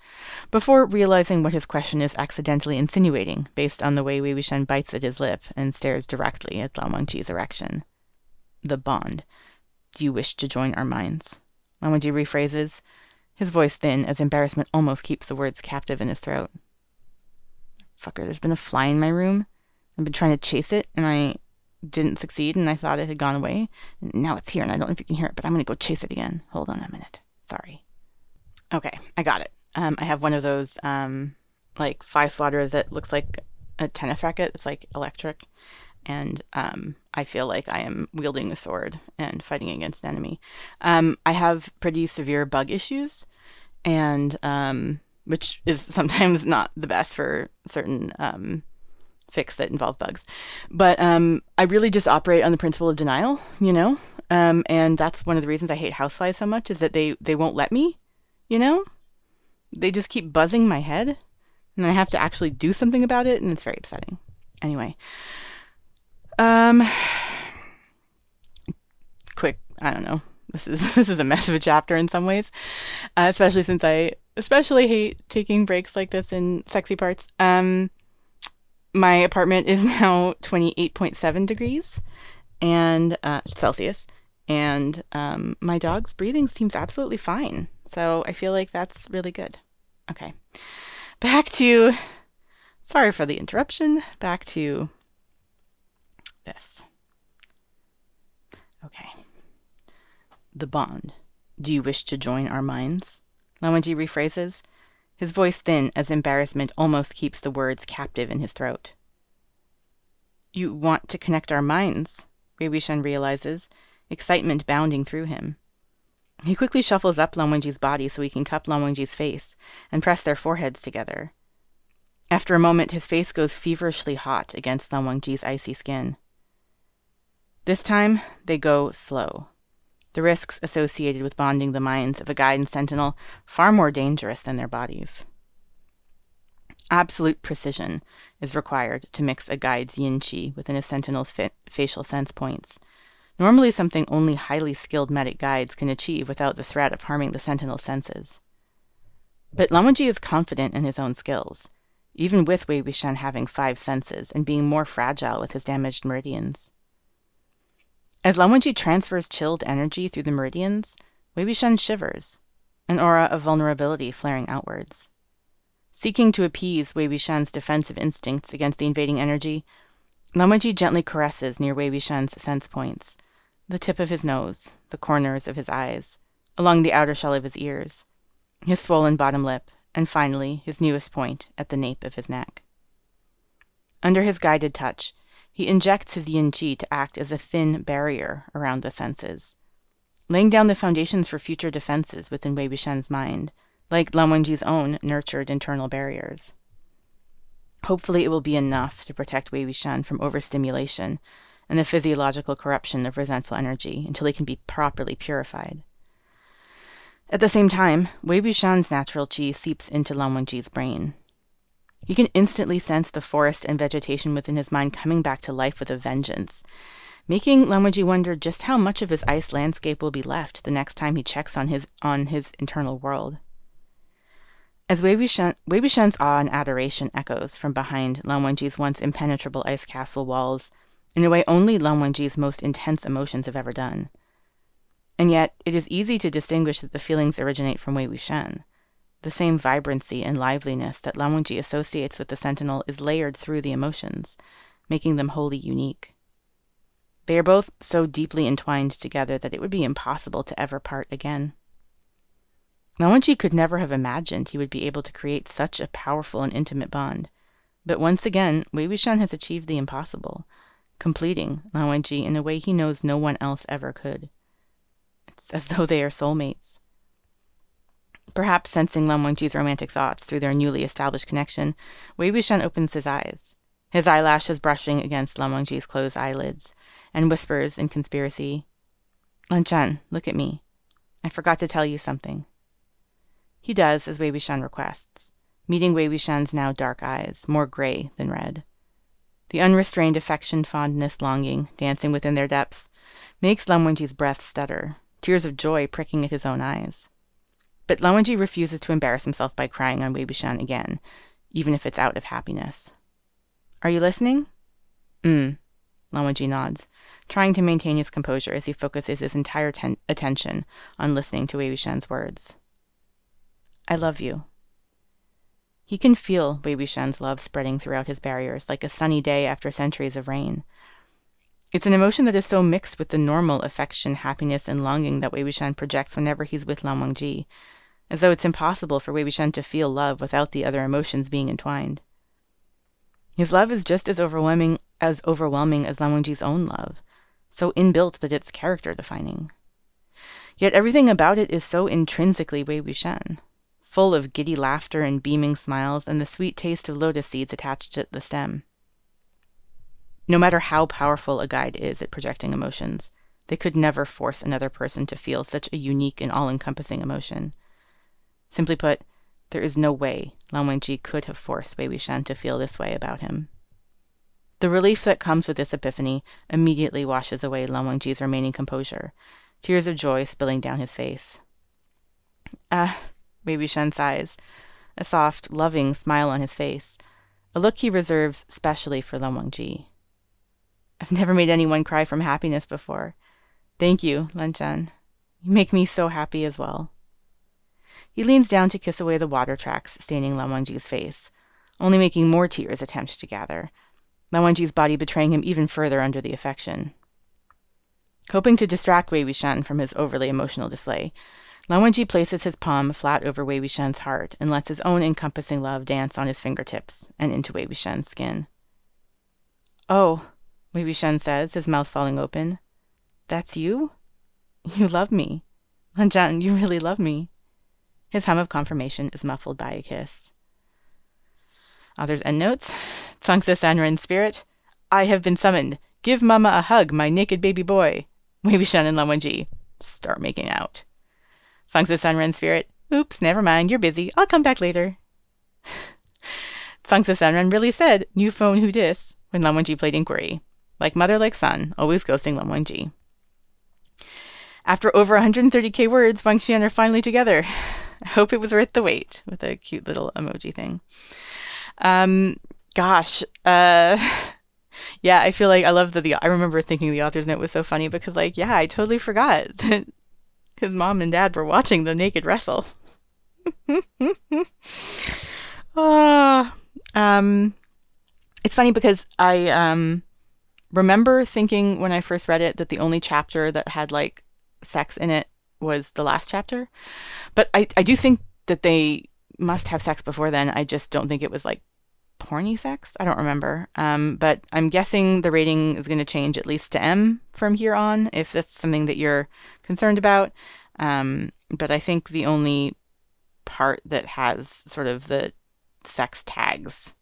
before realizing what his question is accidentally insinuating, based on the way Wei Wuxian bites at his lip and stares directly at Lan Wangji's erection. The bond. Do you wish to join our minds? Wangji rephrases, his voice thin as embarrassment almost keeps the words captive in his throat. Fucker, there's been a fly in my room. I've been trying to chase it, and I didn't succeed, and I thought it had gone away. Now it's here, and I don't know if you can hear it, but I'm going to go chase it again. Hold on a minute. Sorry. Okay, I got it. Um, I have one of those, um, like, fly swatters that looks like a tennis racket. It's like electric. And um, I feel like I am wielding a sword and fighting against an enemy. Um, I have pretty severe bug issues, and um, which is (laughs) sometimes not the best for certain um, fics that involve bugs. But um, I really just operate on the principle of denial, you know? Um, and that's one of the reasons I hate houseflies so much is that they, they won't let me, you know? They just keep buzzing my head, and I have to actually do something about it, and it's very upsetting. Anyway. Um, quick, I don't know. This is (laughs) this is a mess of a chapter in some ways, uh, especially since I especially hate taking breaks like this in sexy parts. Um, my apartment is (laughs) now 28.7 degrees and uh, Celsius, and um, my dog's breathing seems absolutely fine. So I feel like that's really good. Okay, back to. Sorry for the interruption. Back to this. Okay. The bond. Do you wish to join our minds? Lan Wangji rephrases his voice thin as embarrassment almost keeps the words captive in his throat. You want to connect our minds, Wei realizes, excitement bounding through him. He quickly shuffles up Lan body so he can cup Lan face and press their foreheads together. After a moment, his face goes feverishly hot against Lan icy skin. This time, they go slow the risks associated with bonding the minds of a guide and sentinel far more dangerous than their bodies. Absolute precision is required to mix a guide's yin chi within a sentinel's fa- facial sense points, normally something only highly skilled medic guides can achieve without the threat of harming the sentinel's senses. But Lan is confident in his own skills, even with Wei Wuxian having five senses and being more fragile with his damaged meridians. As Lan Wangji transfers chilled energy through the meridians, Wei Wuxian shivers, an aura of vulnerability flaring outwards. Seeking to appease Wei Wuxian's defensive instincts against the invading energy, Lan Wangji gently caresses near Wei Wuxian's sense points, the tip of his nose, the corners of his eyes, along the outer shell of his ears, his swollen bottom lip, and finally his newest point at the nape of his neck. Under his guided touch, he injects his yin qi to act as a thin barrier around the senses, laying down the foundations for future defenses within Wei Wuxian's mind, like Lan Wangji's own nurtured internal barriers. Hopefully, it will be enough to protect Wei Wuxian from overstimulation and the physiological corruption of resentful energy until he can be properly purified. At the same time, Wei Wuxian's natural qi seeps into Lan Wangji's brain, he can instantly sense the forest and vegetation within his mind coming back to life with a vengeance, making Lan wonder just how much of his ice landscape will be left the next time he checks on his on his internal world. As Wei Wuxian's awe and adoration echoes from behind Lan Wangji's once impenetrable ice castle walls, in a way only Lan Wangji's most intense emotions have ever done. And yet, it is easy to distinguish that the feelings originate from Wei Wuxian. The same vibrancy and liveliness that Lan associates with the Sentinel is layered through the emotions, making them wholly unique. They are both so deeply entwined together that it would be impossible to ever part again. Lan could never have imagined he would be able to create such a powerful and intimate bond. But once again, Wei Wuxian has achieved the impossible, completing Lan in a way he knows no one else ever could. It's as though they are soulmates. Perhaps sensing Lan Wangji's romantic thoughts through their newly established connection, Wei Wuxian opens his eyes, his eyelashes brushing against Lan Wangji's closed eyelids, and whispers in conspiracy, Lan look at me. I forgot to tell you something. He does as Wei Wuxian requests, meeting Wei Wuxian's now dark eyes, more gray than red. The unrestrained affection, fondness, longing, dancing within their depths, makes Lan Wangji's breath stutter, tears of joy pricking at his own eyes. But Lan Wangji refuses to embarrass himself by crying on Wei Wuxian again, even if it's out of happiness. Are you listening? Mm. Lan Wangji nods, trying to maintain his composure as he focuses his entire ten- attention on listening to Wei Wuxian's words. I love you. He can feel Wei Wuxian's love spreading throughout his barriers like a sunny day after centuries of rain. It's an emotion that is so mixed with the normal affection, happiness, and longing that Wei Wuxian projects whenever he's with Lan Wangji, as though it's impossible for Wei Wuxian to feel love without the other emotions being entwined. His love is just as overwhelming as overwhelming as Lan Wangji's own love, so inbuilt that it's character defining. Yet everything about it is so intrinsically Wei Wuxian, full of giddy laughter and beaming smiles and the sweet taste of lotus seeds attached at the stem. No matter how powerful a guide is at projecting emotions, they could never force another person to feel such a unique and all encompassing emotion. Simply put, there is no way Lan Wangji could have forced Wei Wuxian to feel this way about him. The relief that comes with this epiphany immediately washes away Lan Wangji's remaining composure, tears of joy spilling down his face. Ah, Wei Wuxian sighs, a soft, loving smile on his face, a look he reserves specially for Lan Wangji. I've never made anyone cry from happiness before. Thank you, Lanzhan. You make me so happy as well. He leans down to kiss away the water tracks staining Lan Wangji's face, only making more tears attempt to gather, Lan Wangji's body betraying him even further under the affection. Hoping to distract Wei Wuxian from his overly emotional display, Lan Wangji places his palm flat over Wei Wuxian's heart and lets his own encompassing love dance on his fingertips and into Wei Wuxian's skin. Oh, Wei Wuxian says, his mouth falling open. That's you? You love me. Lan you really love me. His hum of confirmation is muffled by a kiss. Author's endnotes. Cangse Sanren spirit. I have been summoned. Give Mama a hug, my naked baby boy. Wei Wuxian and Lan Wangji start making out. Cangse Sanren spirit. Oops, never mind, you're busy. I'll come back later. Cangse Sanren really said, new phone who dis, when Lan Wangji played inquiry. Like mother, like son, always ghosting Lan Wangji. After over 130k words, Wang Xian are finally together. I (laughs) hope it was worth the wait with a cute little emoji thing. Um, gosh, uh, (laughs) yeah, I feel like I love that the I remember thinking the author's note was so funny because like yeah, I totally forgot (laughs) that his mom and dad were watching the naked wrestle. uh, um, it's funny because I um remember thinking when I first read it that the only chapter that had like sex in it was the last chapter. But I, I do think that they must have sex before then. I just don't think it was like porny sex. I don't remember. Um, but I'm guessing the rating is going to change at least to M from here on, if that's something that you're concerned about. Um, but I think the only part that has sort of the sex tags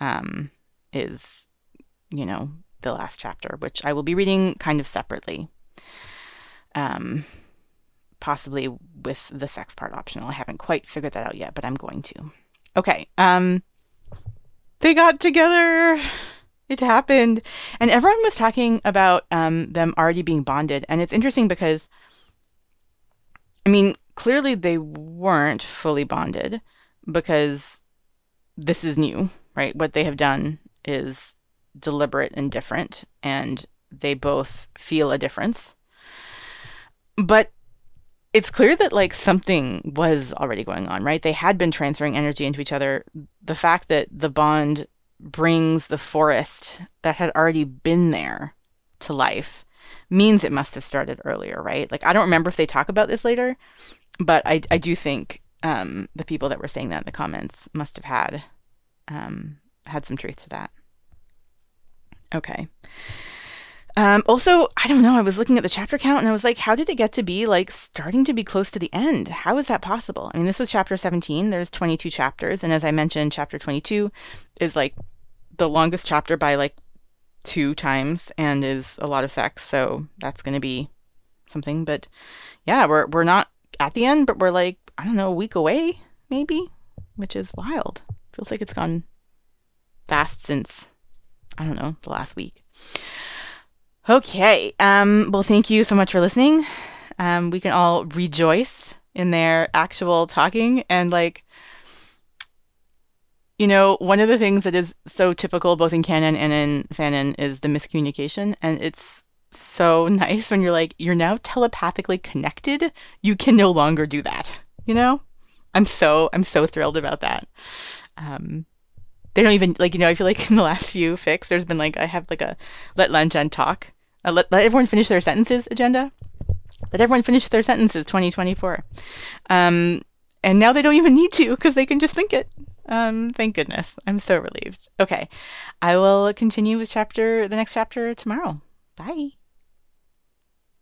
um, is, you know, the last chapter, which I will be reading kind of separately. Um, possibly with the sex part optional. I haven't quite figured that out yet, but I'm going to. Okay. Um they got together. It happened. And everyone was talking about um them already being bonded. And it's interesting because I mean, clearly they weren't fully bonded because this is new, right? What they have done is deliberate and different and they both feel a difference. But it's clear that like something was already going on, right? They had been transferring energy into each other. The fact that the bond brings the forest that had already been there to life means it must have started earlier, right? Like I don't remember if they talk about this later, but I I do think um, the people that were saying that in the comments must have had um, had some truth to that. Okay. Um, also, I don't know. I was looking at the chapter count and I was like, how did it get to be like starting to be close to the end? How is that possible? I mean, this was chapter 17. There's 22 chapters. And as I mentioned, chapter 22 is like the longest chapter by like two times and is a lot of sex. So that's going to be something. But yeah, we're, we're not at the end, but we're like, I don't know, a week away, maybe, which is wild. Feels like it's gone fast since, I don't know, the last week. Okay. Um, well, thank you so much for listening. Um, we can all rejoice in their actual talking and like you know, one of the things that is so typical both in canon and in fanon is the miscommunication. And it's so (laughs) nice when you're like, you're now telepathically connected. You can no longer do that. You know? I'm so I'm so thrilled about that. Um they don't even like you know i feel like (laughs) in the last few fics there's been like i have like a let Lan Zhan talk. Uh, let, let everyone finish their sentences agenda. Let everyone finish their sentences 2024 um, and now they don't even need to because they can just think it. Um, thank goodness. I'm so relieved. Okay. I will continue with chapter the next chapter tomorrow. Bye